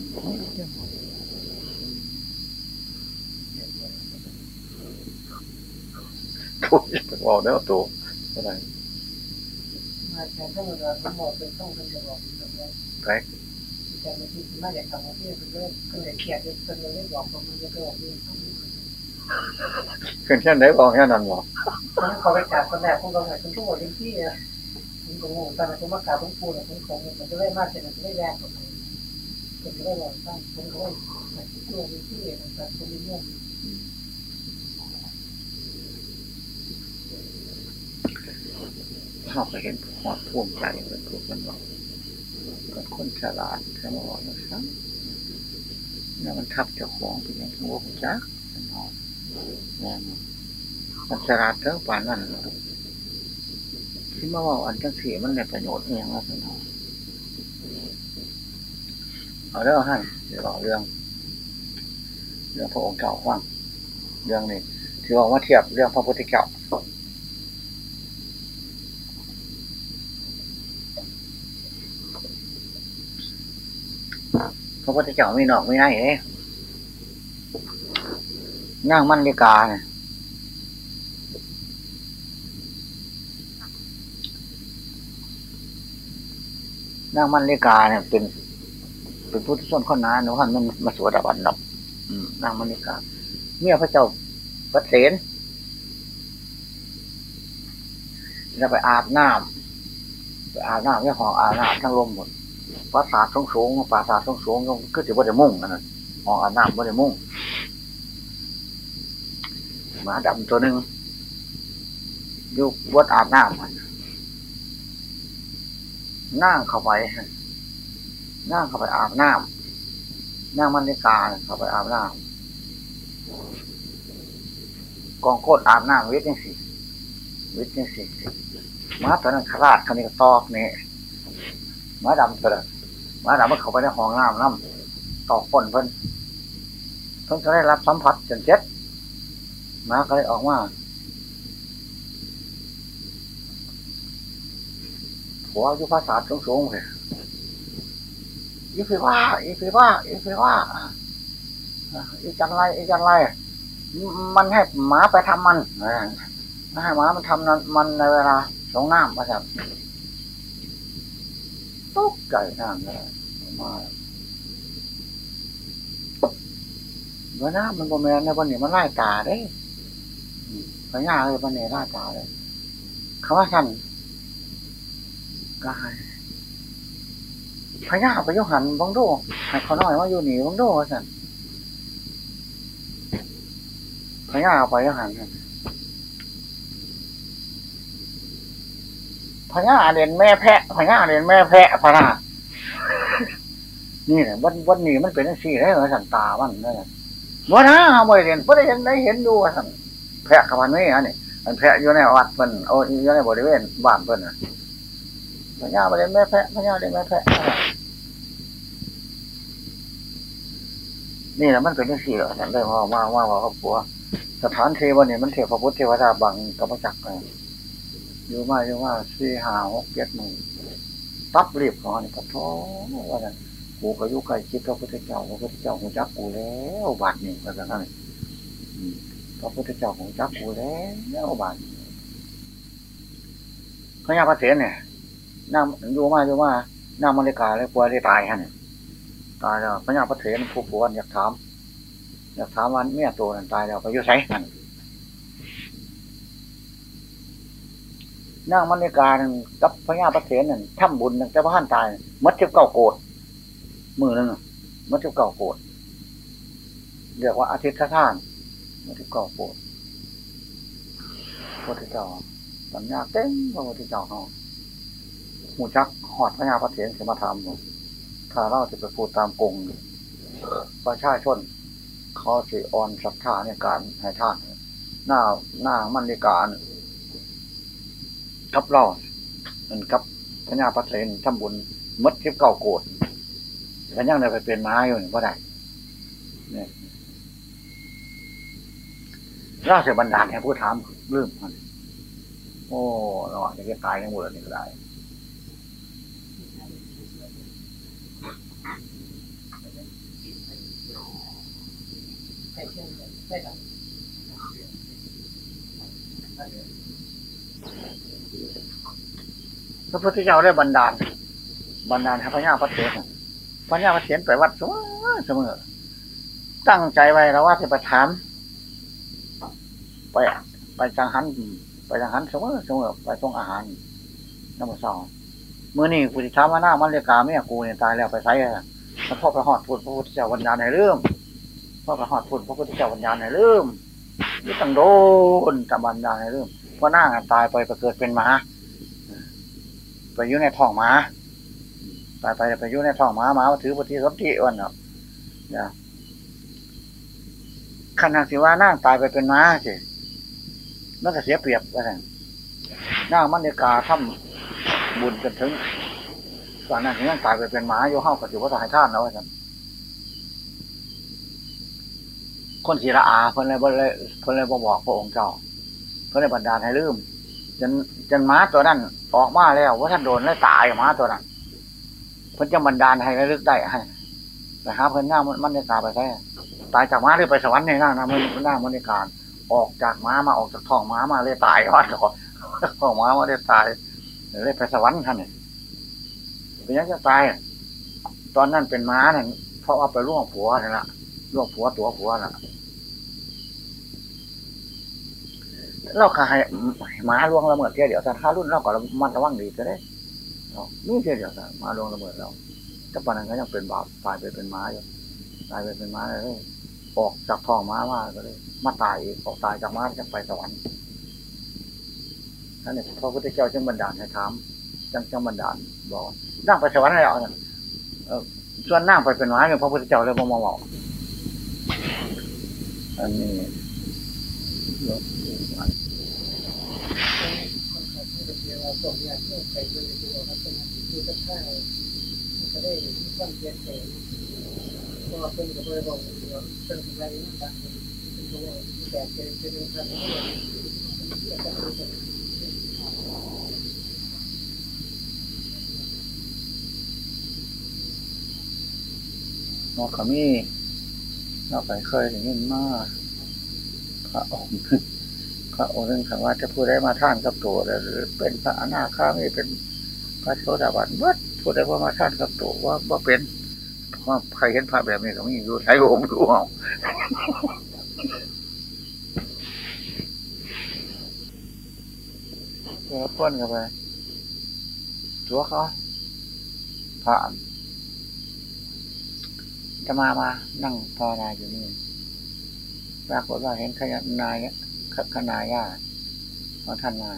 พูดจะเป็นว่าแล้วตัวอะไรมาแทนทั้งหมดทั้งหมดเป็นต้องเป็นจะบอกแบบนี้แพ็กแต่เมื่อกี้มาอยากทำอะไรเป็นเรื่องก็เลยเครียดเลยก็เลยบอกผมมันจะเกิดเรื่องต้อง ขึ้นแค่ไหนบอกแค่นั้นหรอมันเขาไปกราบคนแรกคนเราไหนคนทุกคนที่อะผมก็งงตอนนั้นผมมากราบผมปูเนี่ยผมคงมันจะได้มากเสร็จมันจะได้แรงกว่าผมผมจะได้ลองตั้งผมก็ได้ตัวที่มันจะเป็นเรื่องเขาก็เห็นความภูมิใจเป็นพวกมันบอกเป็นคนฉลาดใช่ไหมบอกนะครับเนี่ยมันทับเจ้าของเป็นอย่างที่ว่าผมจักเป็นนอนเนี่ย มันฉลาดเท่าป่านนั้นที่มาว่าอันจังสีมันได้ประโยชน์อย่างนั้นเนะเอาเรื่องให้เดี๋ยวบอกเรื่อง เรื่องพระองค์เก่าว่างเรื่องนี้ที่บอกว่าเทียบเรื่องพระพุทธเจ้าพระพุทธเจ้ามีนอกไม่ได้เอง นั่งมันลิกาเนี่ยนั่งมันลิกาเนี่ยเป็น เป็นพุทธชนข้อนาหนูหันมันมาสวดอวันดับอืมนั่งมันลิกา เมียพระเจ้าวัดเสนแล้วไปอาบน้ำไปอาบน้ำเนี่ยห้องอาบน้ำทั้งลมหมดปราสาทสูงสูงปราสาทสูงสูงก็จะว่าได้มุ่งอันนั้นห้องอาบน้ำว่าได้มุ่ง หมาดำตัวหนึ่งอยู่วัดอาบน้ำมันนั่งเข้าไปนั่งเข้าไปอาบน้ำนั่งมันในกาเข้าไปอาบน้ำกองโคตรอาบน้ำวิทย์นี่สิวิทย์นี่สิมาตอนนั้นขลาดคันนี้ก็ตอกนี่มาดำตัวละมาดำมันเข้าไปในห้องน้ำน้ำตอกพ่นเพิ่นเพิ่นจะได้รับสัมผัสจนเจ็ด หมาก็เลยออกมาหัวยุพศาสตร์สูงๆเลยอีฟีว่าอีฟีว่าอีฟีว่าอีจันไรอีจันไรมันให้หมาไปทำมันให้หมามันทำมันในเวลาสองน้ำนะครับตกใจน้ำเลยมาเมื่อน้ำมันก็แมนในวันนี้มันไล่กาเด้ อืมพญาเลยวันนี้ไล่ตาเลยคำว่าสั่นกายพญาไปยุหันบังโดให้เขาน้อยว่าอยู่หนีบังโดว่าสั่นพญาไปยุหันพญาเรียนแม่แพะพญาเรียนแม่แพะพะนานี่แหละวันวันนี้มันเป็นสี่ได้เหรอสันตามันนั่นแหละวันนะไม่เรียนไม่ได้เห็นได้เห็นดูว่าสัน แพะกับพันนี่อันนี้มันแพะอยู่ในวัดเป็นโอ้อยู่ในบริเวณบ้านเป็นน่ะพญาไปเรียแม่แพะพญาเรียนแม่แพะนั่นแหละนี่แหละมันเป็นสี่เหรอสันได้ว่าว่าว่าว่าครอบครัวสถานเทวันนี้มันเทพพุทธเทวดาบังกับพระจักรเลยอยู่มาอยู่มาสี่หาหกเจ็ดหนึ่งตับรีบขอนี่ก็ท้อว่ากันกูก็ยุใกล้ชิดพระพุทธเจ้าพระพุทธเจ้าหูจักกูแล้วบาดนี่ว่ากันนั่นอืม พระพุทธเจ้าหูจักกูแล้วบานพระยาพระเถรเนี่ยนั่งอยู่มาอยู่มานั่งมริกาเลยกลัวได้ตายฮะเนี่ยตายแล้วพระยาพระเถรผู้ผัวอยากถาม อยากถามวันเมียตัวนั้นตายแล้วไปอยุ่ไสนั่นนั่งมันในการกับพระญาประเสนนั่นทำบุญตั้งแต่บ้านตายมัดเจ็บเก่าโกรธมือหนึ่งมัดเจ็บเก่าโกรธเรียกว่าอาทิตย์ท่าน มัดเจ็บเก่าโกรธพระพุทธเจ้าสัญญาเต็มพระพุทธเจ้าเขาหูจักหอดพระญาประเสนจะมาทำถ้าเราจะไปพูดตามกงประชาชนเขาสิอ่อนศรัทธาในการให้ท่านหน้าหน้ามันในการกับเรามันกับพระญาปัสเสนทำบุญมดเทียบเก่าโกรธพระญาเนี่ยไปเป็นม้าอยู่นี่ก็ได้เนี่ย ราชบันดาลให้ผู้ถามเรื่มันโอ้เราอจะตายทั้งหมดนี่ก็ได้พระพุทธเจ้าได้บันดาล บันดาลให้พญาปัสเสนพญาปัสเสนไปวัดสมอเสมอ ตั้งใจไว้แล้วว่าจะไปถาม ไป ไปจังหันไปจังหันเสมอเสมอไปส่งอาหารน้ำมันซองเมื่อนี่กูจะถามาหน้ามันเรียกาเมียกูเนี่ยตายแล้วไปไสอะแล้วพ่อไปหอดพูดพระพุทธเจ้าวันยานให้เริ่มพ่อไปหอดพูดพระพุทธเจ้าวันยานให้เริ่มนี่ต้งโดนตะบันยานให้เริ่มเพราะหน้าตายไปไปเกิดเป็นหมาไปอยู่ในท้องหมาตายไปไปอยู่ในท้องหมาหมาถือปฏิสนธิวันเนาะเนี่ยขณะสิว่านั่งตายไปเป็นม้าสิ มันก็เสียเปรียบว่าไงนั่งมันในกาทำบุญจนถึงตอนนั้นถึงนั่งตายไปเป็นหม้าโยเฮากับสิว่าตายท่านแล้วว่าไงคนศิระอาเพิ่นเลยบ่เลยเพิ่นเลยบ่บอกพระองค์เจ้า เพิ่นเลยบันดาลให้ลืมจนจนม้าตัวนั้น ออกมาแล้ว ว่าท่านโดนแล้วตายม้าตัวนั้นเพิ่นจะบันดาลให้ระลึกได้ให้แต่หาเพิ่นหน้ามันมันในกาไปแท้ตายจากม้าหรือไปสวรรค์ในหน้านะมันหน้ามันในการ ออกจากม้ามาออกจากท้องม้ามาเลยตายวัดก่อนท้องม้ามาเลยตายเลยไปสวรรค์ท่านเนี่ยเป็นยังจะตายตอนนั้นเป็นม้านั่นเพราะว่าไปล่วงผัวนี่ละล่วงผัวตัวผัวน่ะเราขายหมาล่วงละเมิดเทียเดียวแต่ถ้ารุ่นเราก็มันระวังดีก็ได้นี่เทียเดียวแต่หมาล่วงละเมิดเราถ้าปานนั้นก็ยังเป็นบาปตายไปเป็นม้าอยู่ตายไปเป็นม้าเลย ออกจากท้องม้ามาก็เลย มาตายอีกออกตายจากม้าจะไปสวรรค์นั่นเองพระพุทธเจ้าจึงบันดาลให้ถามจังจังบันดาลบอกนั่งไปสวรรค์แล้วเนี่ยส่วนนั่งไปเป็นม้าเนี่ยพระพุทธเจ้าเลยบอกมาบอกอันนี้คนขับที่เดียาส่งยาเพื่อได้วยตัวเราเป็นคือจะฆ่ามันจะได้ความเปลี่ยนแปลง ราะว่นก็บ่ไบอกเำว่นเป็นอะไรนี่ต่เพิ่ว่าแบบเป็นเป็นการหมอขมีเราไปเคยเห็นมากพระองค์พระองค์นึงถามว่าจะพูดได้มาท่านกับตัวหรือเป็นพระอนาคามีเป็นพระโสดาบันวัดพูดได้ว่ามาท่านกับตัวว่าว่าเป็น ว่าใครเห็นพระแบบนี้ก็มีอยู่ใช้ผมดูเอาเดี๋ยวพ่นกันไปตัวเขาผ่านจะมามานั่งภาวนาอยู่นี่ปรากฏว่าเห็นขยันนายขนายาของท่านมา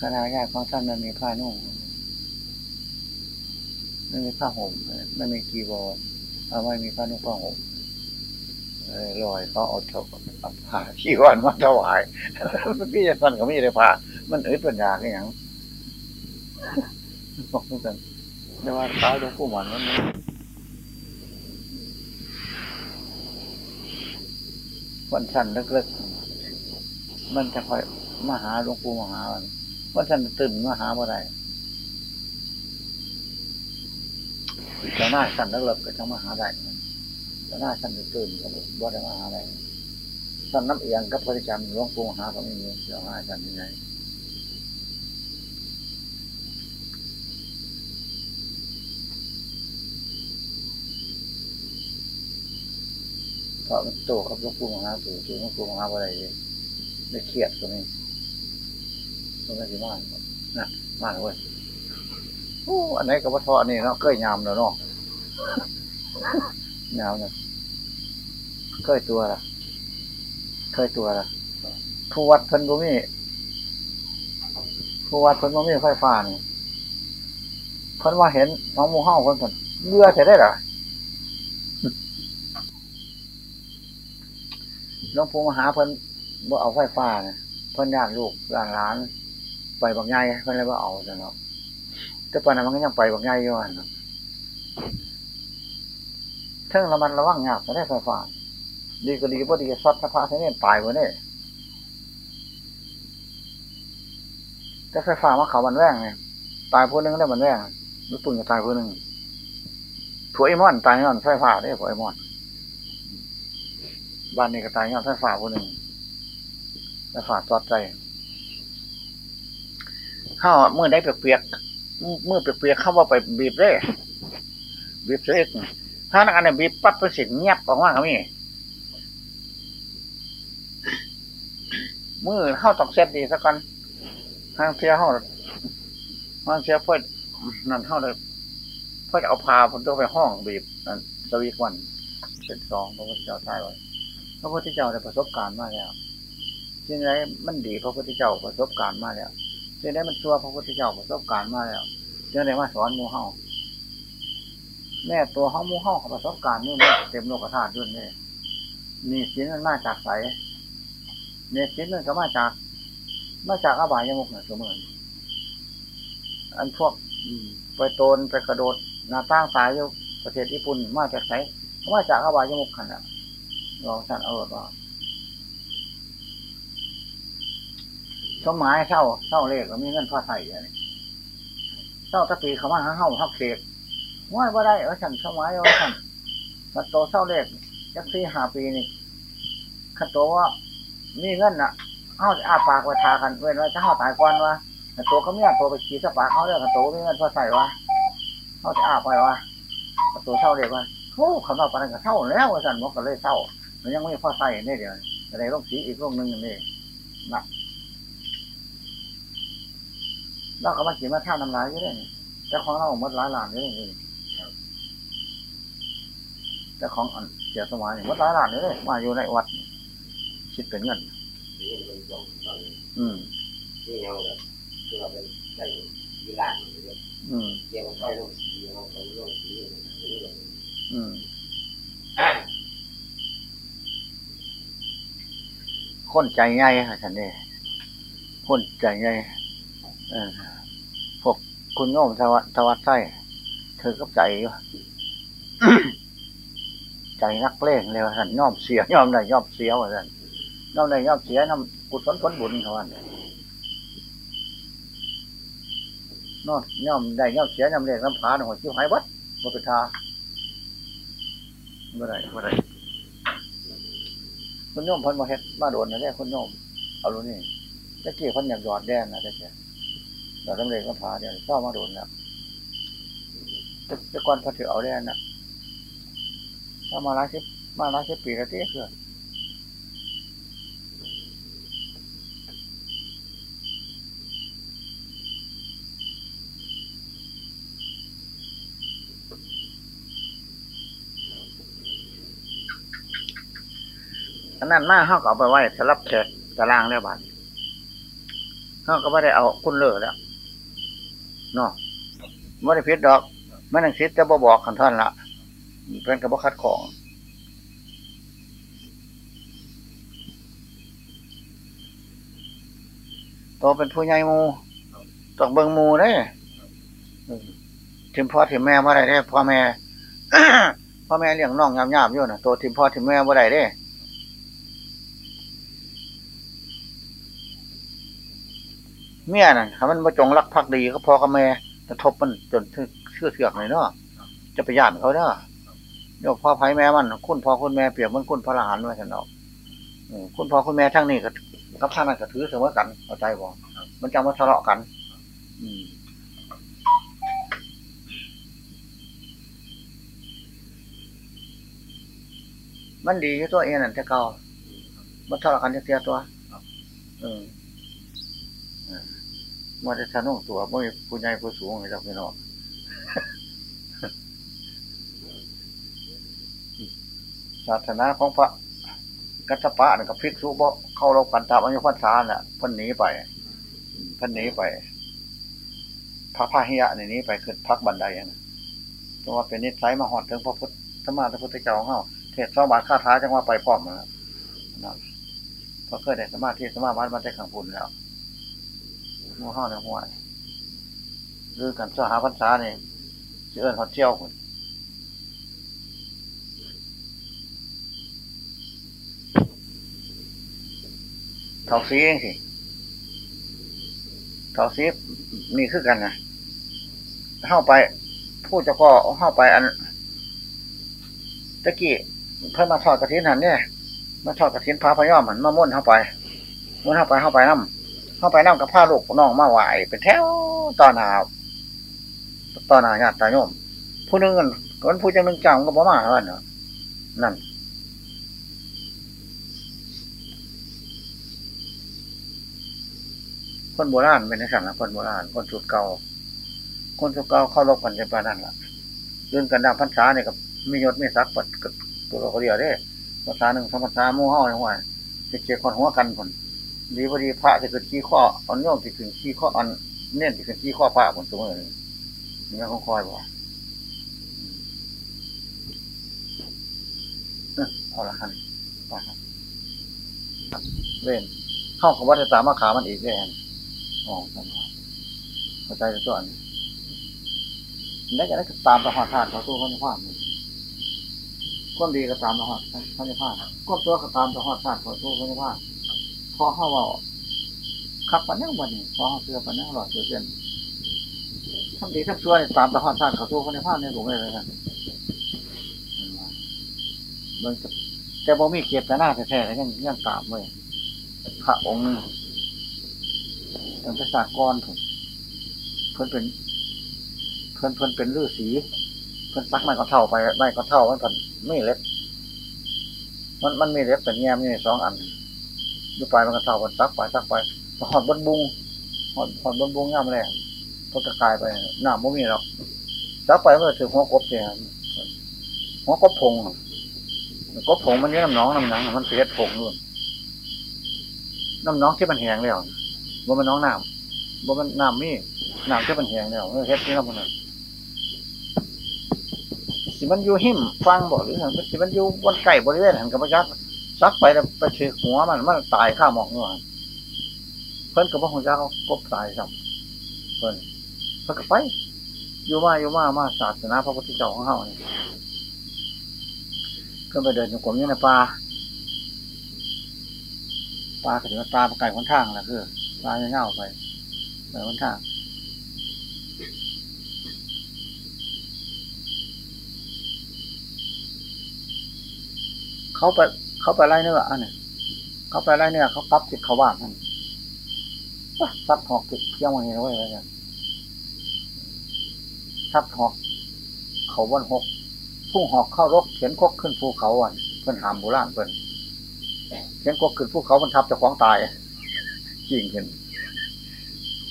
ขนายาของท่านมันมีผ้านุ่ง ไม่มีผ้าห่มไม่มีกีบอลเอาไม่มีผ้านุ่งผ้าห่มลอยเขาเอาเถาผ้าที่วันมาถวายพี่จะสั่นก็ไม่ได้ผ้ามันอึดปัญญาแค่ยังบอกกันแต่ว่าเท้าหลวงปู่หมันมันวันชันเล็กๆมันจะคอยมาหาหลวงปู่มาหาวันวันชันตื่นมาหาบ่ไร ด้จะหน้าชันเล็กๆก็จะมาหาได้จะหน้าชันตื่นก็บ่ได้มาหาได้ชันน้ำเอียงกับพระจันทร์หลวงปู่มหาก็ไม่มีจะหาชันยังไงเพราะมันโตกับหลวงปู่มหาสู่สู่หลวงปู่มหาอะไรเลยไม่เครียดตรงนี้ตรงนี้ที่มากนะมากเว้ย โอ้อันไหนกับวัตถุอันนี้เนาะเคยยามเนาะเนาะยามเนาะเคยตัวละเคยตัวละผู้วัดเพิ่นบ่มีผู้วัดเพิ่นบ่มีไฟฟ้านี่เพิ่นว่าเห็นน้องมูเฮ้าเพิ่นเพิ่นเบื่อจะได้หรอหลวงปู่มหาเพิ่นบ่เอาไฟฟ้าเนี่ยเพิ่นญาติลูกหลานหลาน ไปบางใหญ่เพิ่นเลยบ่เอาจังเนาะ แต่ปานนั้นมันก็ยังไปบางใหญ่อยู่หั่นน่ะเทิงระมันระวังยากก็ได้ไฟฟ้าดีก็ดีบ่ดีซัดพระพระเนี่ตายบ่นี่แต่ไฟฟ้ามาเขามันแว่งเนี่ยตายผู้นึงได้มันแว่งรือปุ่นก็ตายผู้นึงผัวไอ้มอนตายย้อนไฟฟ้าได้ผัวไอ้มอนบ้านนี้ก็ตายยอดไฟฟ้าคนหนึ่งไฟฟ้าตอดใจข้าวเมื่อได้เปียกๆ เมื่อเปียกๆเข้าว่าไปบีบเลยบีบเล็กถ้านักอันนี้บีบปั๊บไปสิเงียบออกมาเขามีมือเข้าตอกเซตดีสักกันทางเสียเข้าทางเสียเพื่อนั่นเข้าเลยเพื่อเอาพาผมต้องไปห้องบีบนั่นสวีกวันเช็ดสองพระพุทธเจ้าใต้ไว้พระพุทธเจ้าได้ประสบการณ์มาแล้วสิ่งใดมันดีพระพุทธเจ้าประสบการณ์มาแล้ว สิ่งใดมันชั่วพระพุทธเจ้าประสบการณ์มาแล้วสิ่งใดมาสอนมูเฮาแม่ตัวเฮามูเฮาประสบการณ์นี่เนี่เต็มโลกธาตุด้วยนี่มีสิ่งมันมาจากใสเนี่ยสิ่งมันก็มาจาก มาจากอบายยมุกเนี่ยเสมออันพวกไปโตนไปกระโดดหน้าตั้งตายอยู่ประเทศญี่ปุ่นมาจากไหนมาจากอบายยมุกขนาดลองท่นเอาว่า สมัยเช่าเช่าเลขก็มีเงินพอใส่อย่างนี้เช่าตะปีเขามาหาเฮ้าเท่าเขกว่าว่าได้เออฉันสมัยเอาฉันขันโตเช่าเลขยักซี่หาปีนี่ขันโตว่ามีเงินน่ะเฮ้าจะอาปากไว้ทากันเว้นไว้จะเฮ้าตายก่อนวะขันโตก็ไม่อยากโตไปขี่สปาเขาเลยขันโตมีเงินพอใส่วะเฮ้าจะอาไปวะขันโตเช่าเลขวะโอ้คำว่าปานก็เท่าแล้วว่าสันมกก็เลยเท่ามันยังไม่พอใส่นี่เดี๋ยวอะไรโรคสีอีกโรคหนึ่งนี่หนัก เราก็มาขีมาท่าน้ำลายอยู่เลยแต่ของเราหมดหลายล้านอยู่เลยแต่ของอันเสียสมัยหมดหลายล้านอยู่เลยมาอยู่ในวัดคิดเป็นเงินอืมที่เราแบบที่เราเป็นใส่ยีราฟอืมเกี่ยวกับโรคสีเราเป็นโรคสีอืมคนใจง่ายค่ะฉันนี่คนใจง่ายเออพวก คุณโง่ทวัดทวัดไส้เธอก็ใจอยู่ใจนักเล่งเลยว่าสันย่อมเสียย่อมได้ย่อมเสียว่าสันย่อมได้ย่อมเสียน้ำกุศลผลบุญเขาว่านี่ยนอนย่อมได้ย่อมเสียน้ำเล็กน้ำผาหน่อยชิวหายวัดบ่เป็นท่าเมื่อไรเมื่อไรคุณโยมพันมาเฮ็ดมาโดนนะเนี่ยคุณโยมเอารู้นี่ตะกี้เพันอยากหยอดแดนนะตะกี้ห ยอดสำเร็จก็พาเดี๋ยวเข้ามาโดนแล้วแต่ก่อนพอถือเอาแดนนะถ้ามาล้างชิปมาล้างชิปปีละเตี้ยเพื่ออันนั้นมาเขาก็เอาไปไว้สลับแขกตารางแล้วบาดเขาก็ไม่ได้เอาคุณเลิศแล้ว เนาะไม่ได้พิษดอกไม่ได้พิษจะบบอกขันท่านละเป็นกระบอกคัดของ โตเป็นผู้ใหญ่มูต้องเบิงมูได้ทิมพ่อทิมแม่บ่ได้ได้พ่อแม่พ่อแม่เลี้ยงน้องยามๆอยู่นะโตทิมพ่อทิมแม่บ่ได้ได้ เมียน่ะถ้ามันมาจงรักภักดีก็พอกับแม่จะทบมันจนเชื่อเถือกเลยเนาะจะไปย่านเขาเนาะเดี๋ยวพ่อไผ่แม่มัน คุณพ่อคุณแม่เปรียบเหมันคุณพระอรหันต์ไว้ฉันเนาะอืมคุณพ่อคุณแม่ทั้งนี้ก็กับท่านนั้นก็ถือเสมอกันเข้าใจบ่มันจะมาทะเลาะกัน อืมมันดีอยู่ตัวเองนั่นแต่เก่ามันทะเลาะกันจะเสียตัว อืม มาจะทะนุ่งตัวไม่ผู้ใหญ่ผู้สูงเลยครับพี่น้องศาสนาของพระกัสสปะนี่กับภิกษุบ่เข้าเรากันตามอายุพรรษาน่ะพันหนีไปพันหนีไป พระพาหิยะในนี้ไปขึ้นพักบันไดนะเพราะว่าเป็นนิสัยมาหอดถึงพระพุทธธรรมาพระพุทธเจ้าของเขาเทศสองบาทค่าท้าจังว่าไปพร้อมนะเพราะเคยได้สมาธิสมาบัติมาได้ขังบุญแล้ว หัวห้าในหัวหรือกันสหพันษาเนี่ยเชื่อนเขาเที่ยวคนเท่าซีเองสิเท่าซีนี่คือกันนะเข้าไปผู้เจ้าพ่อเข้าไปอันตะกี้เพิ่นมาทอดกระถินหันเนี่ยมาทอดกระถินพาพยอมหันมาม่วนเข้าไปม่วนเข้าไปเข้าไปน้ำ เข้าไปนั่งกับผ้าลูกน้องมาไหวเป็นแถวตอนหาตอนหาญาติตาโยมผู้หนึงกันคนผู้จังหนึ่งจังก็บ่มาเท่านั้นเนาะนั่นคนโบราณเป็นในสั่งนะคนโบราณคนสุดเก่า คนสุดเก่าเข้ารบกันในปานนั้นล่ะเรื่องกันดำพรรษาเนี่ยกับมียศมีศักดิ์ปัดกับตัวเราเดียวเด้ภาษาหนึ่งสองภาษามู่เฮาในหัวจะเกี่ยวคนหัวกันคน ดีพอดีพระจะเกิดขี้ข้ออันโยมจะถึงขี้ข้ออันเน่นจะถึงขี้ข้อพระผลตัวมือนี่นี่เขาคอยบอกเอาละคันไปครับเล่นเข้ากับวัฏตามาขามันอีกแน่อ๋อเข้าใจตัวนี้แล้วจะได้ตามประหารธาตุเขาสู้เขาในความความดีก็ตามประหารเขาในภาคความตัวก็ตามประหารธาตุเขาสู้เขาในภาคพ อเข้าว่าขับปันนั่งวันนี้พอเข้าเสื้อปันนั่งหลอดเสื้อเส้นทำดีทักชั่วตามประหารธาตุเขาสู้เขาในภาคในหลวงเลยนะมันแต่บ่มีเกียรติหน้าแท้ๆยังยังตามเลยพระองค์นึงเป็นภากรผมเพิ่นเป็น เพิ่นเพิ่นเป็นฤาษีเพิ่นซักไม้ก็เท่าไปไม้ก็เท่ามันกันไม่เล็กมันมันมีเล็กเป็นแง่มีสองอัน อยู่ไปมันก็เท่ามันซักไปซักไปหอดบนบุงหอดหอดบนบุงง่ามแรงก็กระกายไปหน้าไม่มีหรอกซักไปมันก็ถึงหัวกบเนี่ยหัวกบพงกบผงมันเนี่น้ำน้องน้ำหนังมันเสียดผงนู่นน้ำน้องที่มันแห้งแล้วบ่มันน้องน้ำบ่มันน้ำมีน้ำที่มันแห้งแล้วเฮ็ดที่น้ำมันนั้นสิมันอยู่หิมฟังบ่หรือสิมันอยู่บนไก่บริเวณหันกับพระจัก ซักไปแล้วไปถือหัวมันมันตายข้าหมองอยู่เพิ่นกับพระของเจ้าเขากบตายสับเพิ่นเพิ่กไปอยู่มาอยู่มามาศาสนาพระพุทธเจ้าของเขาเนี่ยก็ไปเดินอยู่กลมอยู่ในป่าปลาถือว่าปลาไก่คนทางแหละคือปลาเง่าไปไปคนทางเขาไป เขาไปไล่เนื้ออันนี้เขาไปไล่เนื้อเขาปรับจิตเขาว่างนั่นซัดหอกติดเที่ยงวันนี้ไว้ไว้เนี่ยซัดหอก เขาวันหกพุ่งหอกเข้ารกเขียนคกขึ้นภูเขาอะเพิ่อนหามโบราณเพิ่อนเขียนคกขึ้นภูเขามันทับจะคล้องตายจริงเห็น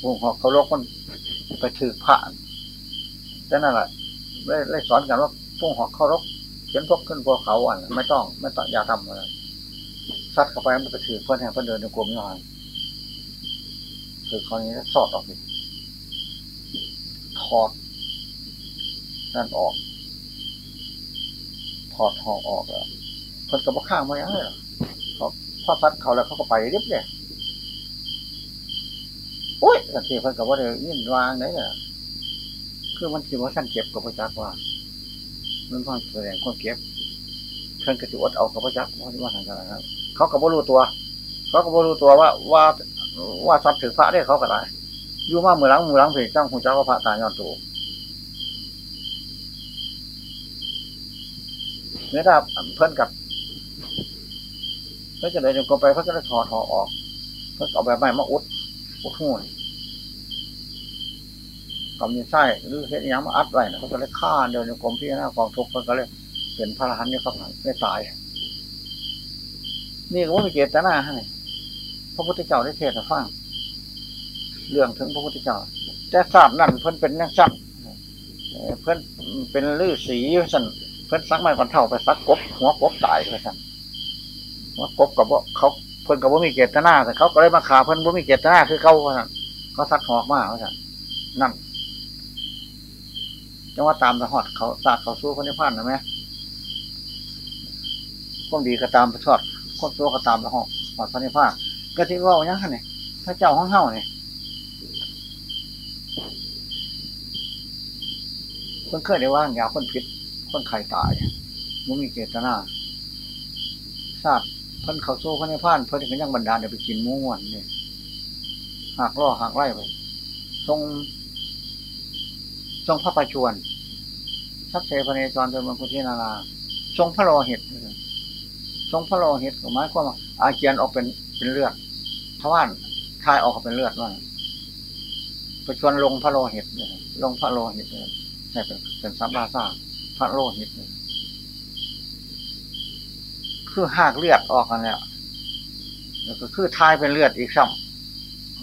พุ่งหอกเข้ารกมันไปถือผ่านแต่นั่นแหละได้ได้สอนกันว่าพุ่งหอกเข้ารก เขียนคกขึ้นภูเขาอะไม่ต้อง ไม่ต้องอย่าทำอะไรซัดเข้าไปมันไปถือเพื่อนแห่งเพื่อนเดินในกลมย่อยถือคราวนี้สอดออกดิถอดนั่นออกถอดหอออกแล้วเพิ่นกับข้างมาอย่างไรหรอเขาพอซัดเขาแล้วเขาก็ไปเรียบเลยโอ้ยแต่ทีเพิ่นกับว่าเดี๋ยวยิ่งวางไหนเนี่ยคือมันคิดว่าท่านเก็บกับพระจักว่า มันฟังแสดงความเก็บเพิ่นกระจุดเอากับพระจักว่าที่ว่าทางกันนะครับ เขาก็บ่รู้ตัว เขาก็บ่รู้ตัวว่าว่าว่าซัดถือพระได้เขาก็ได้อยู่มามือหลังมือหลังเพียงจ้างหูเจ้าก็พระตายยอนตัวเนื้อดาบเพิ่นกับเพิ่นจะเลยก็ไปเพิ่นก็ได้ถอดถอออก เพิ่นเอาแบบใหม่มาอุดอุดหู ก็มีไส้หรือเห็นยังมาอัดไว้นะเขาก็เลยฆ่าเดินในกรมพี่หน้ากองทุกเพิ่นก็เลยเป็นพระอรหันต์เนี่ยครับไม่ตาย นี่ก็ว่ามีเกตนาให้พระพุทธเจ้าได้เทศน์ฟังเรื่องถึงพระพุทธเจ้า แต่ศาสตร์นั่นเพิ่อนเป็นนักสั่นเพิ่อนเป็นลือสีสั่นเพิ่อนซักไม้ก่อนเท่าไปซักกบ หัวกบตายเลยสั่นหัวกบกับว่าเขาเพิ่อนกับว่ามีเกตนาแต่เขาก็เลยมาขาเพิ่อนว่ามีเกตนาคือเขาสั่นเขาซักหอกมากสั่นนั่น จังว่าตามตะหอดเขาศาสตร์เขาสู้คนที่พันนะไหมความดีก็ตามไปทอดคนตัวก็ตามละหองหอดพระนิพพานก็ที่ว่าอย่างนั้นนี่พระเจ้าห้องเฮ้านี่ยคนเคยได้ว่างยาคนพิษคนไข่ตายมันมีเจตนาทราบเพิ่นเขาสู้พระนิพพานเพิ่นก็ยังบรรดาเดี๋ยวไปกินม้วนเนี่ยหักล่อหักไล่ไปทรงทรงพระประชวน ทักเสพเนจรเป็นมังคุทินาราทรงพระโลหิตทรงพระโลหิตหมายความว่าอาเจียนออกเป็นเป็นเลือดทวารทายออกเป็นเลือดว่าประชวนลงพระโลหิตลงพระโลหิตใช่เป็นเป็นซับราซาพระโลหิตคือหากเลือดออกกันแล้วแล้วก็คือทายเป็นเลือดอีกซ้ำ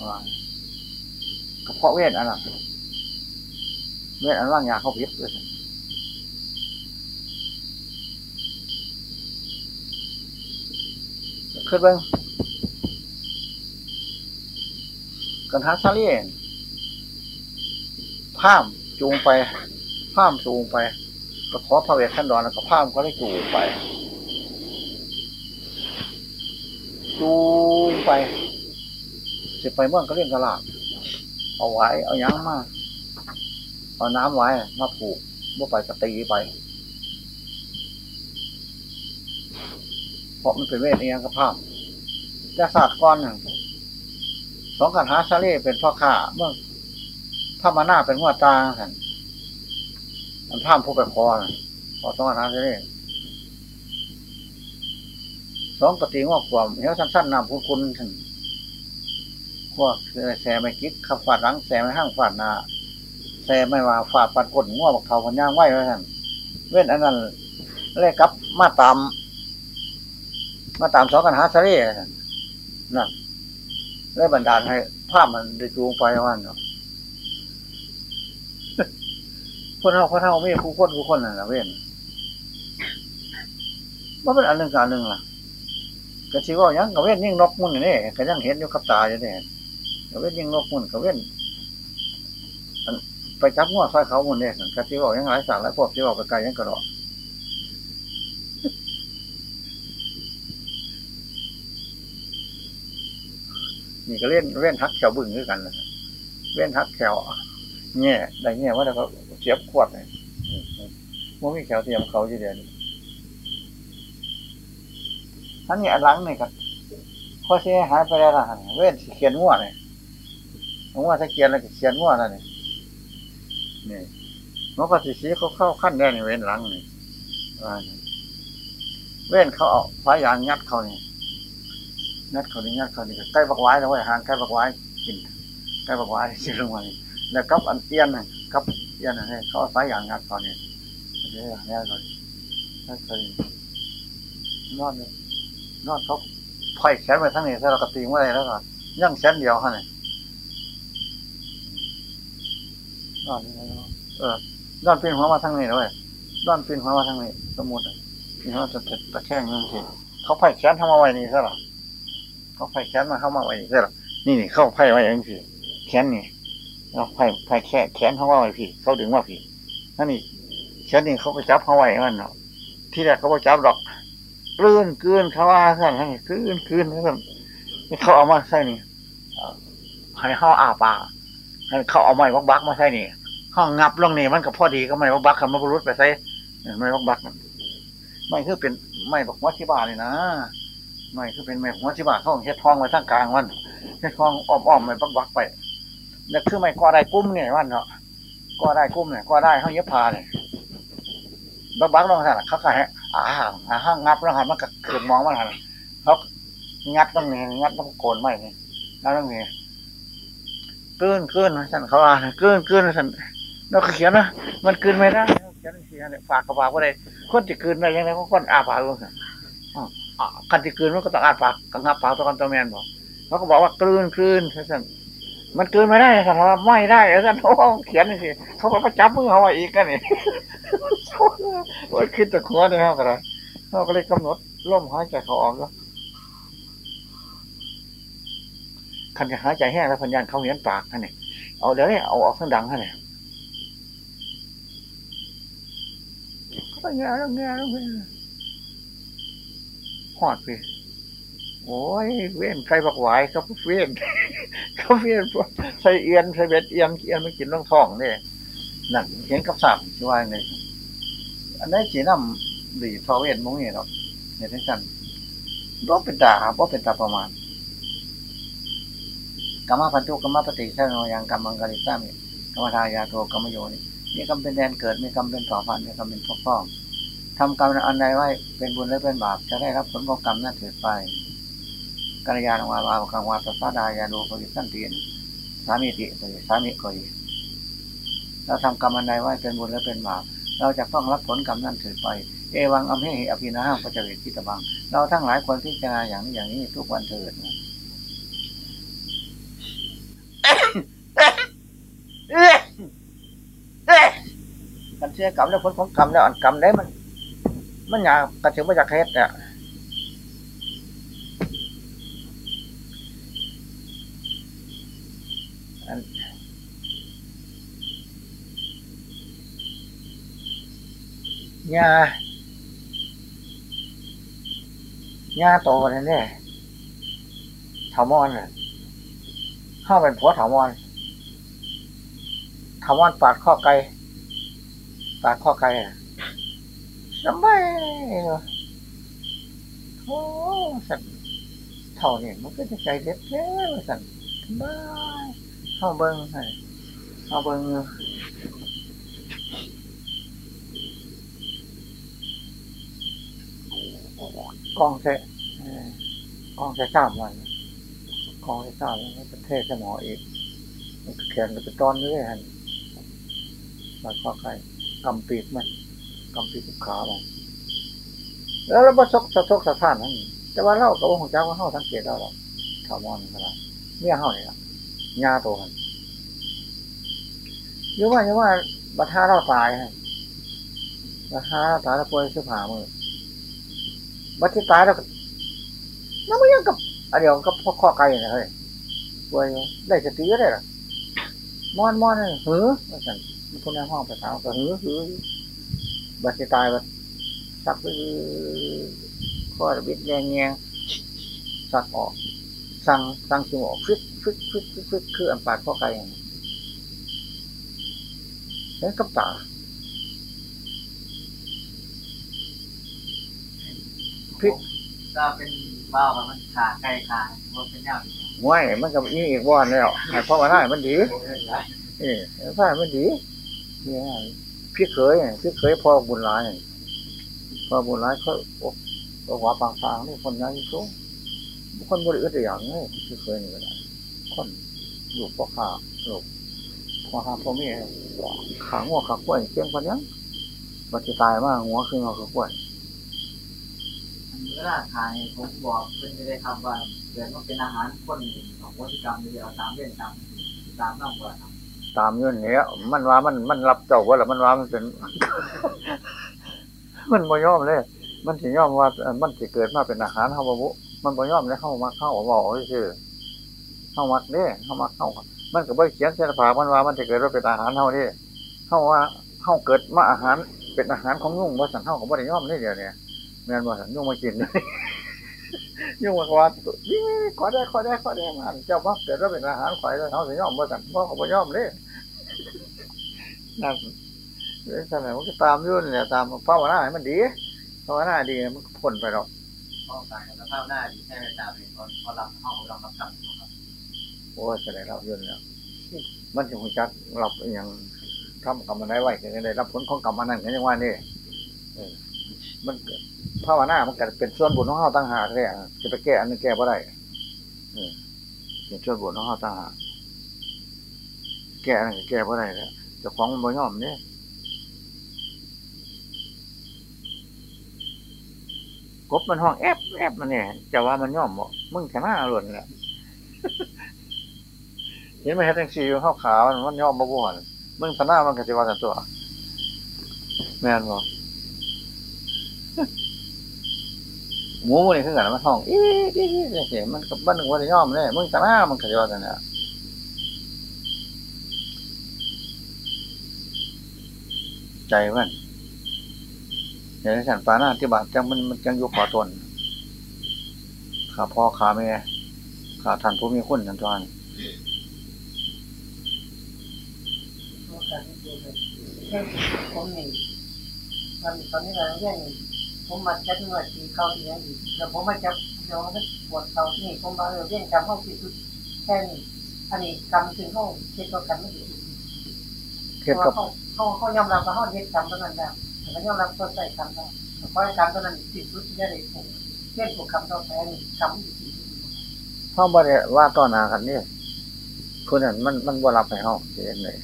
กระเพาะเวทอันนั้นเวทอันว่างยาเขาพิษด้วย ขึ้นไปกันทัซาเลียนพามจูงไปพามจูงไปก็ขอพระเวทขั้นดอนแล้วก็พามก็ได้จูงไป จูงไปจะไปเมื่อก็เรื่องกระลาบเอาไว้ เอายั้งมาเอาน้ำไว้มาผูกเมื่อไปก็ตีไป เพราะมันเป็นเวทเองกับภาพแต่ศาสตร์ก้อนหนึ่งสองกันหาซาเล่เป็นพ่อข้าเมื่อพระมาหน้าเป็นหัวตาสันมันพามผู้ไปคอพอสองกันหาซาเล่สองกติงอกกว่าเหี้ยสั้นๆนำคุณคุณถึงพวกแสไม่กิ๊กขับฝาดหลังแสไม่ห้างฝาดนาแสไม่ว่าฝาดปัดกดง้อบักเทาพันย่างไหวไว้ท่านเว้นอันนั้นเลขกับมาตาม มาตามสองกันหาซาเล่นั่นได้วบันดาลให้ภาพมันได้จูงไปวันเนาะคนเท่าคนเท่าไม่ผู้คนผู้คนน่ะนะเว้นว่าเป็นอันหนึ่งการหนึ่งล่ะก็ชีว่ายังกับเว้นยิ่งนกมุ่นนี่ก็ยังเห็นอยู่กับตาอยู่เนี่ยกับเว้นยิ่งนกมุ่นกับเว้นไปจับง้อซอยเขามุ่นเนี่ยก็ชีว่ายังหลายสารหลายพวกชีว่าไปไกลยังกระโดด นี่ก็เล่นเล่นทักแถวบึ้งด้วยกันนะเล่นทักแถวเงี้ยได้เงี้ยว่าแต่เขาเสียบขวดเลยมันมีแถวเทียมเขาอยู่เดียวนี้ท่านเนี่อันหลังนี่ครับข้อเสียหายไปแล้วล่ะเว้นเขียนง่วเนี่ยง่วถ้าเขียนแล้วเขียนง่วนั่นนี่นี่มันก็สิสีเขาเข้าขั้นแดงเว้นหลังนี่ว่าเว้นเขาเอาฟ้ายางงัดเขานี่ งัดเขานี่งัดเขานี่ใกล้บักไว้แล้วไว้ห่างใกล้บักไว้กินใกล้บักไว้กินลงมานี่แล้วกับอันเอียนน่ะกับเอียนน่เขาเอาฟ้ายางงัดเขานี่เดี๋ยวเนี่เขานั่นเคยนอนเลยนอนเขาไผ่แขนไปทั้งนี้ถ้าเรากระตีเมื่อไรแล้วก็ยั่งแขนเดียวฮะเนี่ยนอนเออนอนปีนหัวมาทั้งนี้เลยนอนปีนหัวมาทั้งนี้สมุดนี่เขาจะตะแคงนั่นสิเขาไผ่แขนทำมาไว้นี่ซะหรอ เขาไผ่แขนมาเข้ามาไว้นี่หรอนี่นี่เข้าไผ่ไว้อย่างพี่แขนนี่เราไผ่ไผ่แขนแขนเขาว่าไว้พี่ เขาดึงว่าพี่นั่นนี่แขนนี่เขาไปจับเขาไว้มันเนาะที่แรกเขาไปจับดอกกลืนกลืนเขาว่าสั่นให้กลืนกลืนสั่นนี่เขาเอามาใส่นี่ให้เขาอาปากให้เขาเอาไม้บักบักมาใส่นี่ห้องงับลงนี่มันก็พอดีก็ไม้บักบักคำมาบรุษไปใส่ไม้บักบักไม่คือเป็นไม้บักหัวที่บ้านนี่นะ ไม่คือเป็นไม้หัวที่บ้านเขาเฮ็ดทองไว้ทั้งกลางมันเฮ็ดทองอ้อมๆไม้บักบักไปนี่คือไม้กอได้กุ้มเนี่ยมันเนาะกอได้กุ้มเนี่ยกอได้เขาเย็บผ้าเนี่ยบักบักลงสั่นเขาก็ให้อ่าอ่าห้างงับแล้วหันมันก็เกิดมองมันหันเขางัดตรงเนี้งัดตรงโกนไม้นี่แล้วตรงเนี้เกินเกินสั่นเขาว่าเกินเกินสั่นเราก็เขียนนะมันเกินไม่ได้เขียนเสียเนี่ยฝากกระฝากว่าได้คนจะเกินได้ยังไงก็คนอาปากลงสั่น อ่ากันจะเกินมันก็ต้องอาปากกังหับปากตัวกันตัวแมนบอกเขาก็บอกว่ากลืนกลืนสั่นมันเกินไม่ได้สั่นว่าไม่ได้สั่นโอ้เขียนนี่สิเขาก็จับมือเขาไว้อีกกันนี่โอ้ยคิดแต่หัวเลยครับอะไรเราก็เลยกำหนดล่มหายใจเขาออกแล้วคันจะหายใจแห้งแล้วพันยันเขาเห็นปากท่านนี่เอาเดี๋ยวนี้เอาออกทั้งดังท่านนี่เขาก็แง่แล้วแง่แล้ว หอดไปโอ้ยเว้นใครบักไหวเขาเว้นเขาเว้นใส่เอียนใส่เบ็ดเอียนเอียนไม่กินต้องท้องเนี่ยนั่นเห็นกับสามที่ว่าไงอันนี้สีน้ำดีทอเวนมงนี่เนาะเนี่ยทั้งกันบ่เป็นตาบ่เป็นตาประมาณกรรมพันธุกรรมปฏิสังโนยังกรรมังกริสามิกรรมทายาโทกรรมโยนี่มีกรรมเป็นแดนเกิดมีกรรมเป็นต่อพันมีกรรมเป็นพ่อพ่อ ทำกรรมอันใดไว้เป็นบุญและเป็นบาปจะได้รับผลของกรรมนั้นเถิดไปกัลยาณวาลากังวาตสาดายาโดปริสันตินสามีติปริสามิก็ดีเราทำกรรมอันใดไว้เป็นบุญและเป็นบาปเราจะต้องรับผลกรรมนั้นถือไป เอวังอภิหิอภินาหปัจเจริทิตบัง เราทั้งหลายควรพิจารณาอย่างนี้อย่างนี้ทุกวันเถิดกันเชื่อกรรมแล้วผลของกรรมแล้วอันกรรมได้มัน มันอยากกระเชื่อมาจากเฮ็ดเนี่ยอันญาญาโตนั่นเนี่ยถาวรน่ะเข้าเป็นผัวถาวรถาวรปาดข้อไก่ปาดข้อไก่อะสบายโอ้สันเท่านี่มันก็จะใจเด็ดแค่สันสบายเข้าเบิ้งให้เข้าเบิ้งกองเสะเอ่อกองเสะสามวันกองเสะสามวันประเทศสมออีกมันก็แข่งกันไปตอนนี้เลยฮะมาข้อไก่กำปีกมัน กำปีกขามันแล้วเราประสบสะทกสะท้านนั่นแต่ว่าเราก็ว่าของเจ้าว่าเฮาสังเกตเราหรอกถาวรนะครับเนี่ยเฮาเนี่ยยาตัวมันเยอะว่าเยอะว่าบัตรท่าเราตายฮะบัตรท่าเราตายแล้วป่วยเสื้อผ้ามือบัดที่ตายแล้วก็นั่นมันยังกับอันเดียวกับพ่อข้อไก่นะเฮ้ยป่วยอยู่ได้สติก็ได้หรอมอนมอนเลยหือว่าสั่นมันคนในห้องไปถามก็หือหือ บัดที่ตายบัดสักไปข้อระบิดแรงแงงสักออกสั่งสั่งชิมออกฟิตฟิตฟิตฟิตฟิตคืออันปาดข้อไก่อย่างนี้เห็นกับตาก็เป็นบ้าวมันขาไก่ขาว่าเป็นยาวง่วยมันก็ยิ่งอีกวันแล้วให้พ่อมาได้มันดีเออพ่อมันดีเนี่ย พี่เคยพี่เคยพ่อบุญร้ายพ่อบุญร้ายเขาโอกตัวหัวปางทางนี่คนยังสูงคนบริอึดอย่างนี้ที่เคยนี่ก็ได้คนอยู่พ่อข้าลูกพ่อข้าพ่อแม่ขางัวขากล้วยเพียงคนยังบัติตายมากหัวขึ้นมาขากล้วยเวลาทายผมบอกเป็นไม่ได้ทำว่าเกิดว่าเป็นอาหารคนของวัตกรรมเดียวตามเรื่องตามตามน้ำว่า ตามยื่นเนี้ยมันว่ามันมันรับเจ้าว่าหรือมันว่ามันเป็น มันบ่ยอมเลย มันสิยอมว่า มันสิเกิดมาเป็นอาหารเฮาบ่บุมันบ่ยอมเลยเฮามาเข้าบอกซื่อเฮามักเด้เฮามักเข้ามันก็บ่เขียนเส้นผ่ามันว่ามันสิเกิดว่าเป็นอาหารเฮาเด้เฮาว่าเฮาเกิดมาอาหารเป็นอาหารของยุ่งบ่าสั่นเฮาก็บ่ได้ยอมเลยเดียวนี้แม่นบ่สั่นยุ่งมากินยุ่ งมาว่านี่ขอได้ขอได้ขอได้มันเจ้าว่าเกิดว่าเป็นอาหารข่อยแล้วเฮาสิยอมบ่สั่นบ่ก็บ่ยอมเลยนั่นเรื่องสมัยมันก็ตามอยุ่นเนี่ยตามภาวนาให้มันดีภาวนาดีมันก็พ้นไปหรอกข้อการสภาพหน้าดีแค่ตามเป็นคนพอรับห้องเรารับกลับครับโอ้ยจะได้รับอยุ่นแล้วมันจะหุ่จักรับอหย่างทำกรรมอะไรไว้ก็จะได้รับผลของกรรมอันนั้นก็ยังว่านี่เออ มันภาวนามันก็เป็นส่วนบุญของเฮาตั้งหากเลยอะจะไปแก้อันนี้แก้บ่ได้เออเป็นส่วนบุญของเฮาตั้งหากแก้อันนั้นก็แก้บ่ได้แล้วเจ้าของมันบ่ยอมเนี่ยกบมันห้องแอบแอบมันเนี่ยจะว่ามันย่อมบ่มึงชนะหล่นแหละเห็นไหมเฮ็ดจังซีเขาวขาวมันย่อมบ่บ่นมึงชนะมันก็สิว่ากันตัว แม่นบ่ หมูนี่คือกันมันห้องอีอีอีจังซี่มันก็บ่นึกว่าจะย่อมเลยมึงชนะมันก็สิว่ากันน่ะใจมันเห็นสันปาหน้าที่บาทจังมันมันจังอยู่ขอตนขาพ่อขาแม่ขาท่านผู้มีคุณนันทวนโอกาสที่เจอเลยเช่นผมนี่ตอนตอนนี้เราเรื่อง ผมมาจัดหน่วยที่เกาหลีอีกแล้วผมมาจับเดี๋ยวมันปวดเกาที่นี่ผมมาเรื่องจำห้องที่สุดแค่นี้อันนี้กำถึงห้องเช็ดตัวกันไม่ดีเทียบกับเขาเขาเขายอมรับว่าเขาเฮ็ดกรรมตัวนั้นแล้วแต่ก็ยอมรับตัวใส่กรรมได้วเพราะกรรมตัวนั้นติดสุดที่ได้ผลเช่นพวกกรรมต่อไปนี่กรรมอยู่ที่ห้องบ่ได้ว่าต่อหน้ากันนี่คนนั้นมันมันบ่รับให้ห้องเห็นเลย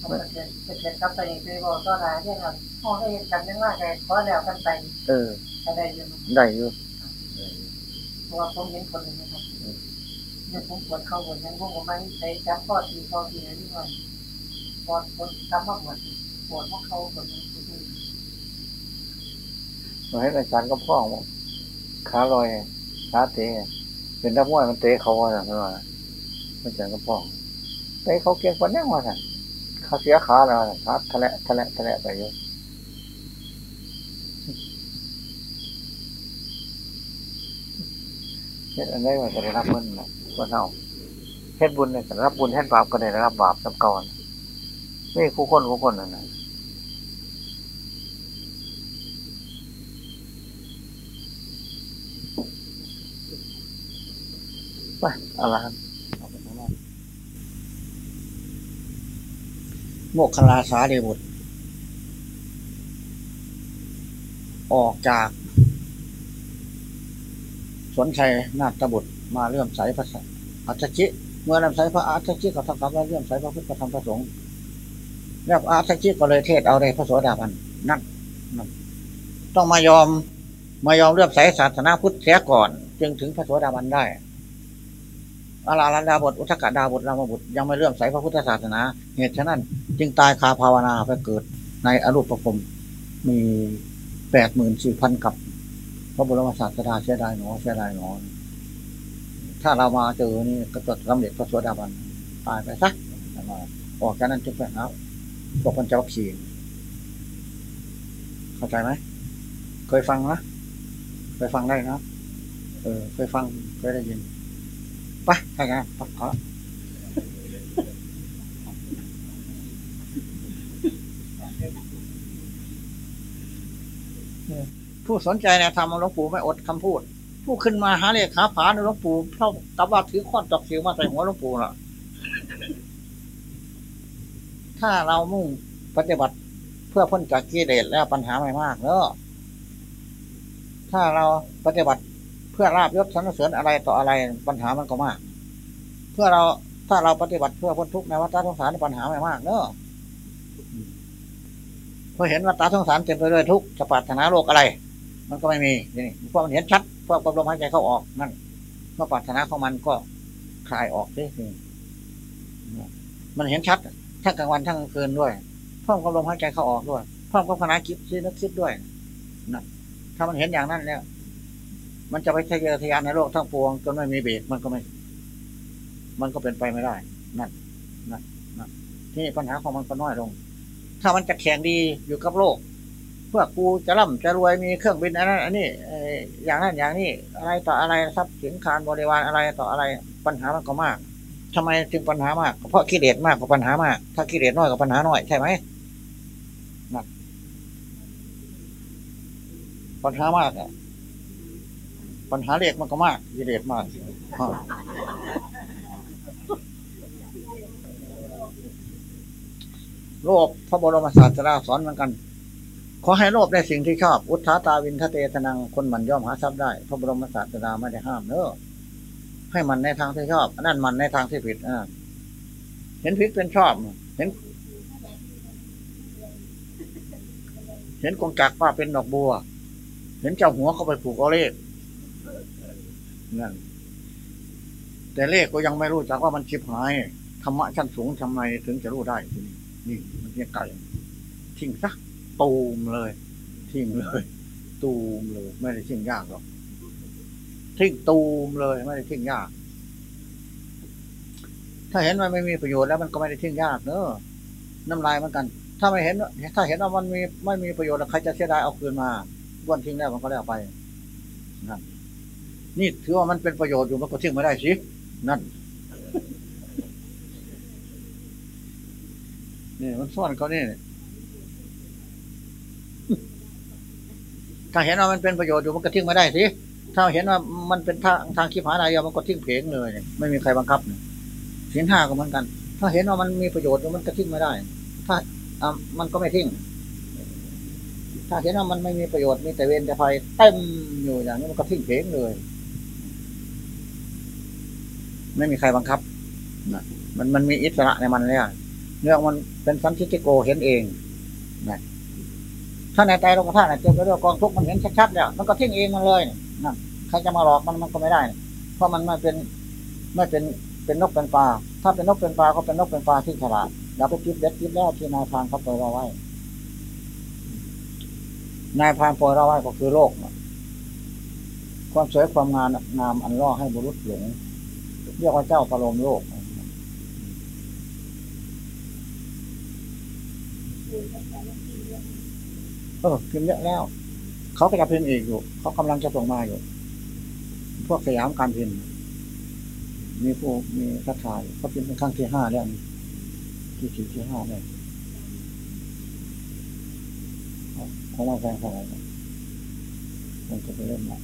จะเกิดจะเกิดกับตัวเองไปบอกต่อหน้เนี่ยครับเขาได้เฮ็ดกรรมยังว่าไงขอแล้วกันไป เออได้อยู่ได้อยู่เพราะว่าผมเห็นคนนึงนะครับเนี่ยผมปวดเข้าปวดยังผมก็ไม่ใช้จับข้อทีข้อทีอะไรนี่ว่าปวดปวดกรรมากปวดปวดเพราะเขาปวดมาให้อาจารย์ก็พ่องขาลอยขาเตะเป็นนักมวยมันเตะเขาว่าสั่นว่าอาจารย์ก็พ่องเตะเขาเก่งกว่าแน่ว่าสั่น เขาเสียขาแล้วสั่นขาทะเลทะเลทะเลไปอยู่เฮ็ดอันใดว่าจะได้รับเงินนะคนเฮาเฮ็ดบุญเนี่ยจะรับบุญเฮ็ดบาปก็ได้รับบาปจำก่อนนี่คู่คนคู่คนนั่นนะไปอะครั โมกขลาสาเดบุตร ออกจาก สวนชัยนาฏบุตรมาเลื่อมใสพระอัจฉิเมื่อเลื่อมใสพระอัจฉิก็ท่ากับว่าเลื่อมใสพระพุทธธรรมพระสงฆ์แล้วอาจฉิก็เลยเทศเอาในพระโสดาบันนั่นนั่นต้องมายอมมายอมเลื่อมใสศาสนาพุทธเสียก่อน จึงถึงพระโสดาบันได้อาลาลันดาบทอุทกดาบทรามบุตรยังไม่เลื่อมใสพระพุทธศาสนา เหตุฉะนั้น จึงตายคาภาวนาไปเกิดในอรูปภพมีแปดหมื่นสี่พันกับ พระบรมศาสดาเสียดายหนอเสียดายหนอถ้าเรามาเจอนี่ก็จะสำเร็จพระสวสดาบันตายไปซะมาออกจากนั้นจึงไปหาพวกปัญจวัคคีย์เข้าใจไหมเคยฟังนะเคยฟังได้นะเออเคยฟังเคยได้ยินไปใช่ไงไปขอ ผู้สนใจแนธรรมของหลวงปู่ไม่อดคำพูด ผู้ขึ้นมาหาเลขาผาในหลวงปู่เท่ากับว่าถือข้อนตอกสิวมาใส่หัวหลวงปู่น่ะ ถ้าเรามุ่งปฏิบัติเพื่อพ้นจากกิเลสแล้วปัญหาไม่มากเนอะถ้าเราปฏิบัติเพื่อราบยศสรรเสริญอะไรต่ออะไรปัญหามันก็มาก เพื่อเราถ้าเราปฏิบัติเพื่อพ้นทุกข์ในวัฏสงสารปัญหาไม่มากเนอะ เพราะเห็นวัฏสงสารเต็มไปด้วยทุกข์จะปารถนาโลกอะไร มันก็ไม่มีนี่เพราะมันเห็นชัดเพราะความลมหายใจเข้าออกนั่นเมื่อปรารถนาของมันก็คลายออกได้นี่มันเห็นชัดทั้งกลางวันทั้งกลางคืนด้วยเพิ่มความลมหายใจเข้าออกด้วยเพิ่มความขณะคิดคิดนึกคิดด้วยนะถ้ามันเห็นอย่างนั้นแล้วมันจะไปทะเยอทะยานในโลกทั้งปวงจนไม่มีเบรกมันก็ไม่ มันก็เป็นไปไม่ได้ นั่นนั่นนั่นที่ปัญหาของมันก็น้อยลง ถ้ามันจะแข่งดีอยู่กับโลก เพื่อกูจะร่ำจะรวยมีเครื่องบินอันนั้นอันนี้อย่างนั้นอย่างนี้อะไรต่ออะไรทรัพย์สินคารบริวารอะไรต่ออะไรปัญหามันก็มากทำไมจึงปัญหามากเพราะกิเลสมากกว่าปัญหามาก ถ้ากิเลสน้อยกว่าปัญหาน้อยใช่ไหมนั่นปัญหามากอะปัญหาเล็กมันก็มากกิเลสมากอ่า โลภพระบรมศาสดาสอนเหมือนกัน ขอให้โลภในสิ่งที่ชอบ อุทธาตาวินทะเตตนังคนมันย่อมหาทรัพย์ได้ พระบรมศาสดาไม่ได้ห้ามเนอะให้มันในทางที่ชอบนั่นมันในทางที่ผิดอ่าเห็นผิดเป็นชอบเห็น เห็นกงจักว่าเป็นดอกบัว เห็นเจ้าหัวเข้าไปผูกเอาเลขนั่นแต่เลขก็ยังไม่รู้จักว่ามันชิบหายธรรมะชั้นสูงทำไมถึงจะรู้ได้ทีนี้ นี่มันเนี่ยไก่ทิ้งซะตูมเลย ทิ้งเลย ตูมเลย ไม่ได้ทิ้งยากหรอกทิ้งตูมเลย ไม่ได้ทิ้งยาก ถ้าเห็นมันไม่มีประโยชน์แล้วมันก็ไม่ได้ทิ้งยากเนอะน้ำลายเหมือนกัน ถ้าไม่เห็น ถ้าเห็นว่ามันมีไม่มีประโยชน์แล้วใครจะเสียดายเอาคืนมาบ้วนทิ้งแล้วมันก็แล้วไปนั่นนี่ถือว่ามันเป็นประโยชน์อยู่มันก็ทิ้งไม่ได้สินั่น มันซ่อนเขาเนี่ยถ้าเห็นว่ามันเป็นประโยชน์อยู่มันก็ทิ้งไม่ได้สิถ้าเห็นว่ามันเป็นทางทางคิดหายอะไรมันก็ทิ้งเพลงเลยไม่มีใครบังคับสินห้าก็เหมือนกัน ถ้าเห็นว่ามันมีประโยชน์อยู่มันก็ทิ้งไม่ได้ ถ้าอ่ามันก็ไม่ทิ้งถ้าเห็นว่ามันไม่มีประโยชน์มีแต่เวรแต่ภัยเต็มอยู่อย่างนี้มันก็ทิ้งเพลงเลย ไม่มีใครบังคับนะมันมันมีอิสระในมันเลยอะ เรื่องมันเป็นสันทิฏฐิโกเห็นเองนะถ้าในใจเราก็ท่านะเจอเรื่องกองทุกข์มันเห็นชัดๆแล้วมันก็ทิ้งเองมันเลยนั่นใครจะมาหลอกมันมันก็ไม่ได้ เพราะมันไม่เป็นไม่เป็นเป็นนกเป็นปลาถ้าเป็นนกเป็นปลาก็เป็นนกเป็นปลาที่ฉลาดเราไปคิดเด็ดคิดแล้วที่นายพรานเขาปล่อยเราไว้นายพรานปล่อยเราไว้ก็คือโลกความสวยความงามงามอันล่อให้บุรุษหลงเรียกว่าเจ้าประโลมโลก เออพิมพ์เยอะแล้ว เขาก็จะพิมพ์อีกอยู่ เขากำลังจะส่งมาอยู่ พวกสยามการพิมพ์มีผู้มีทักทายเขาพิมพ์เป็นครั้งที่ห้าแล้วนี่ที่สี่ที่ห้าแล้วเขาเล่าแฟนเขาอะไรมันก็ไปเล่นละ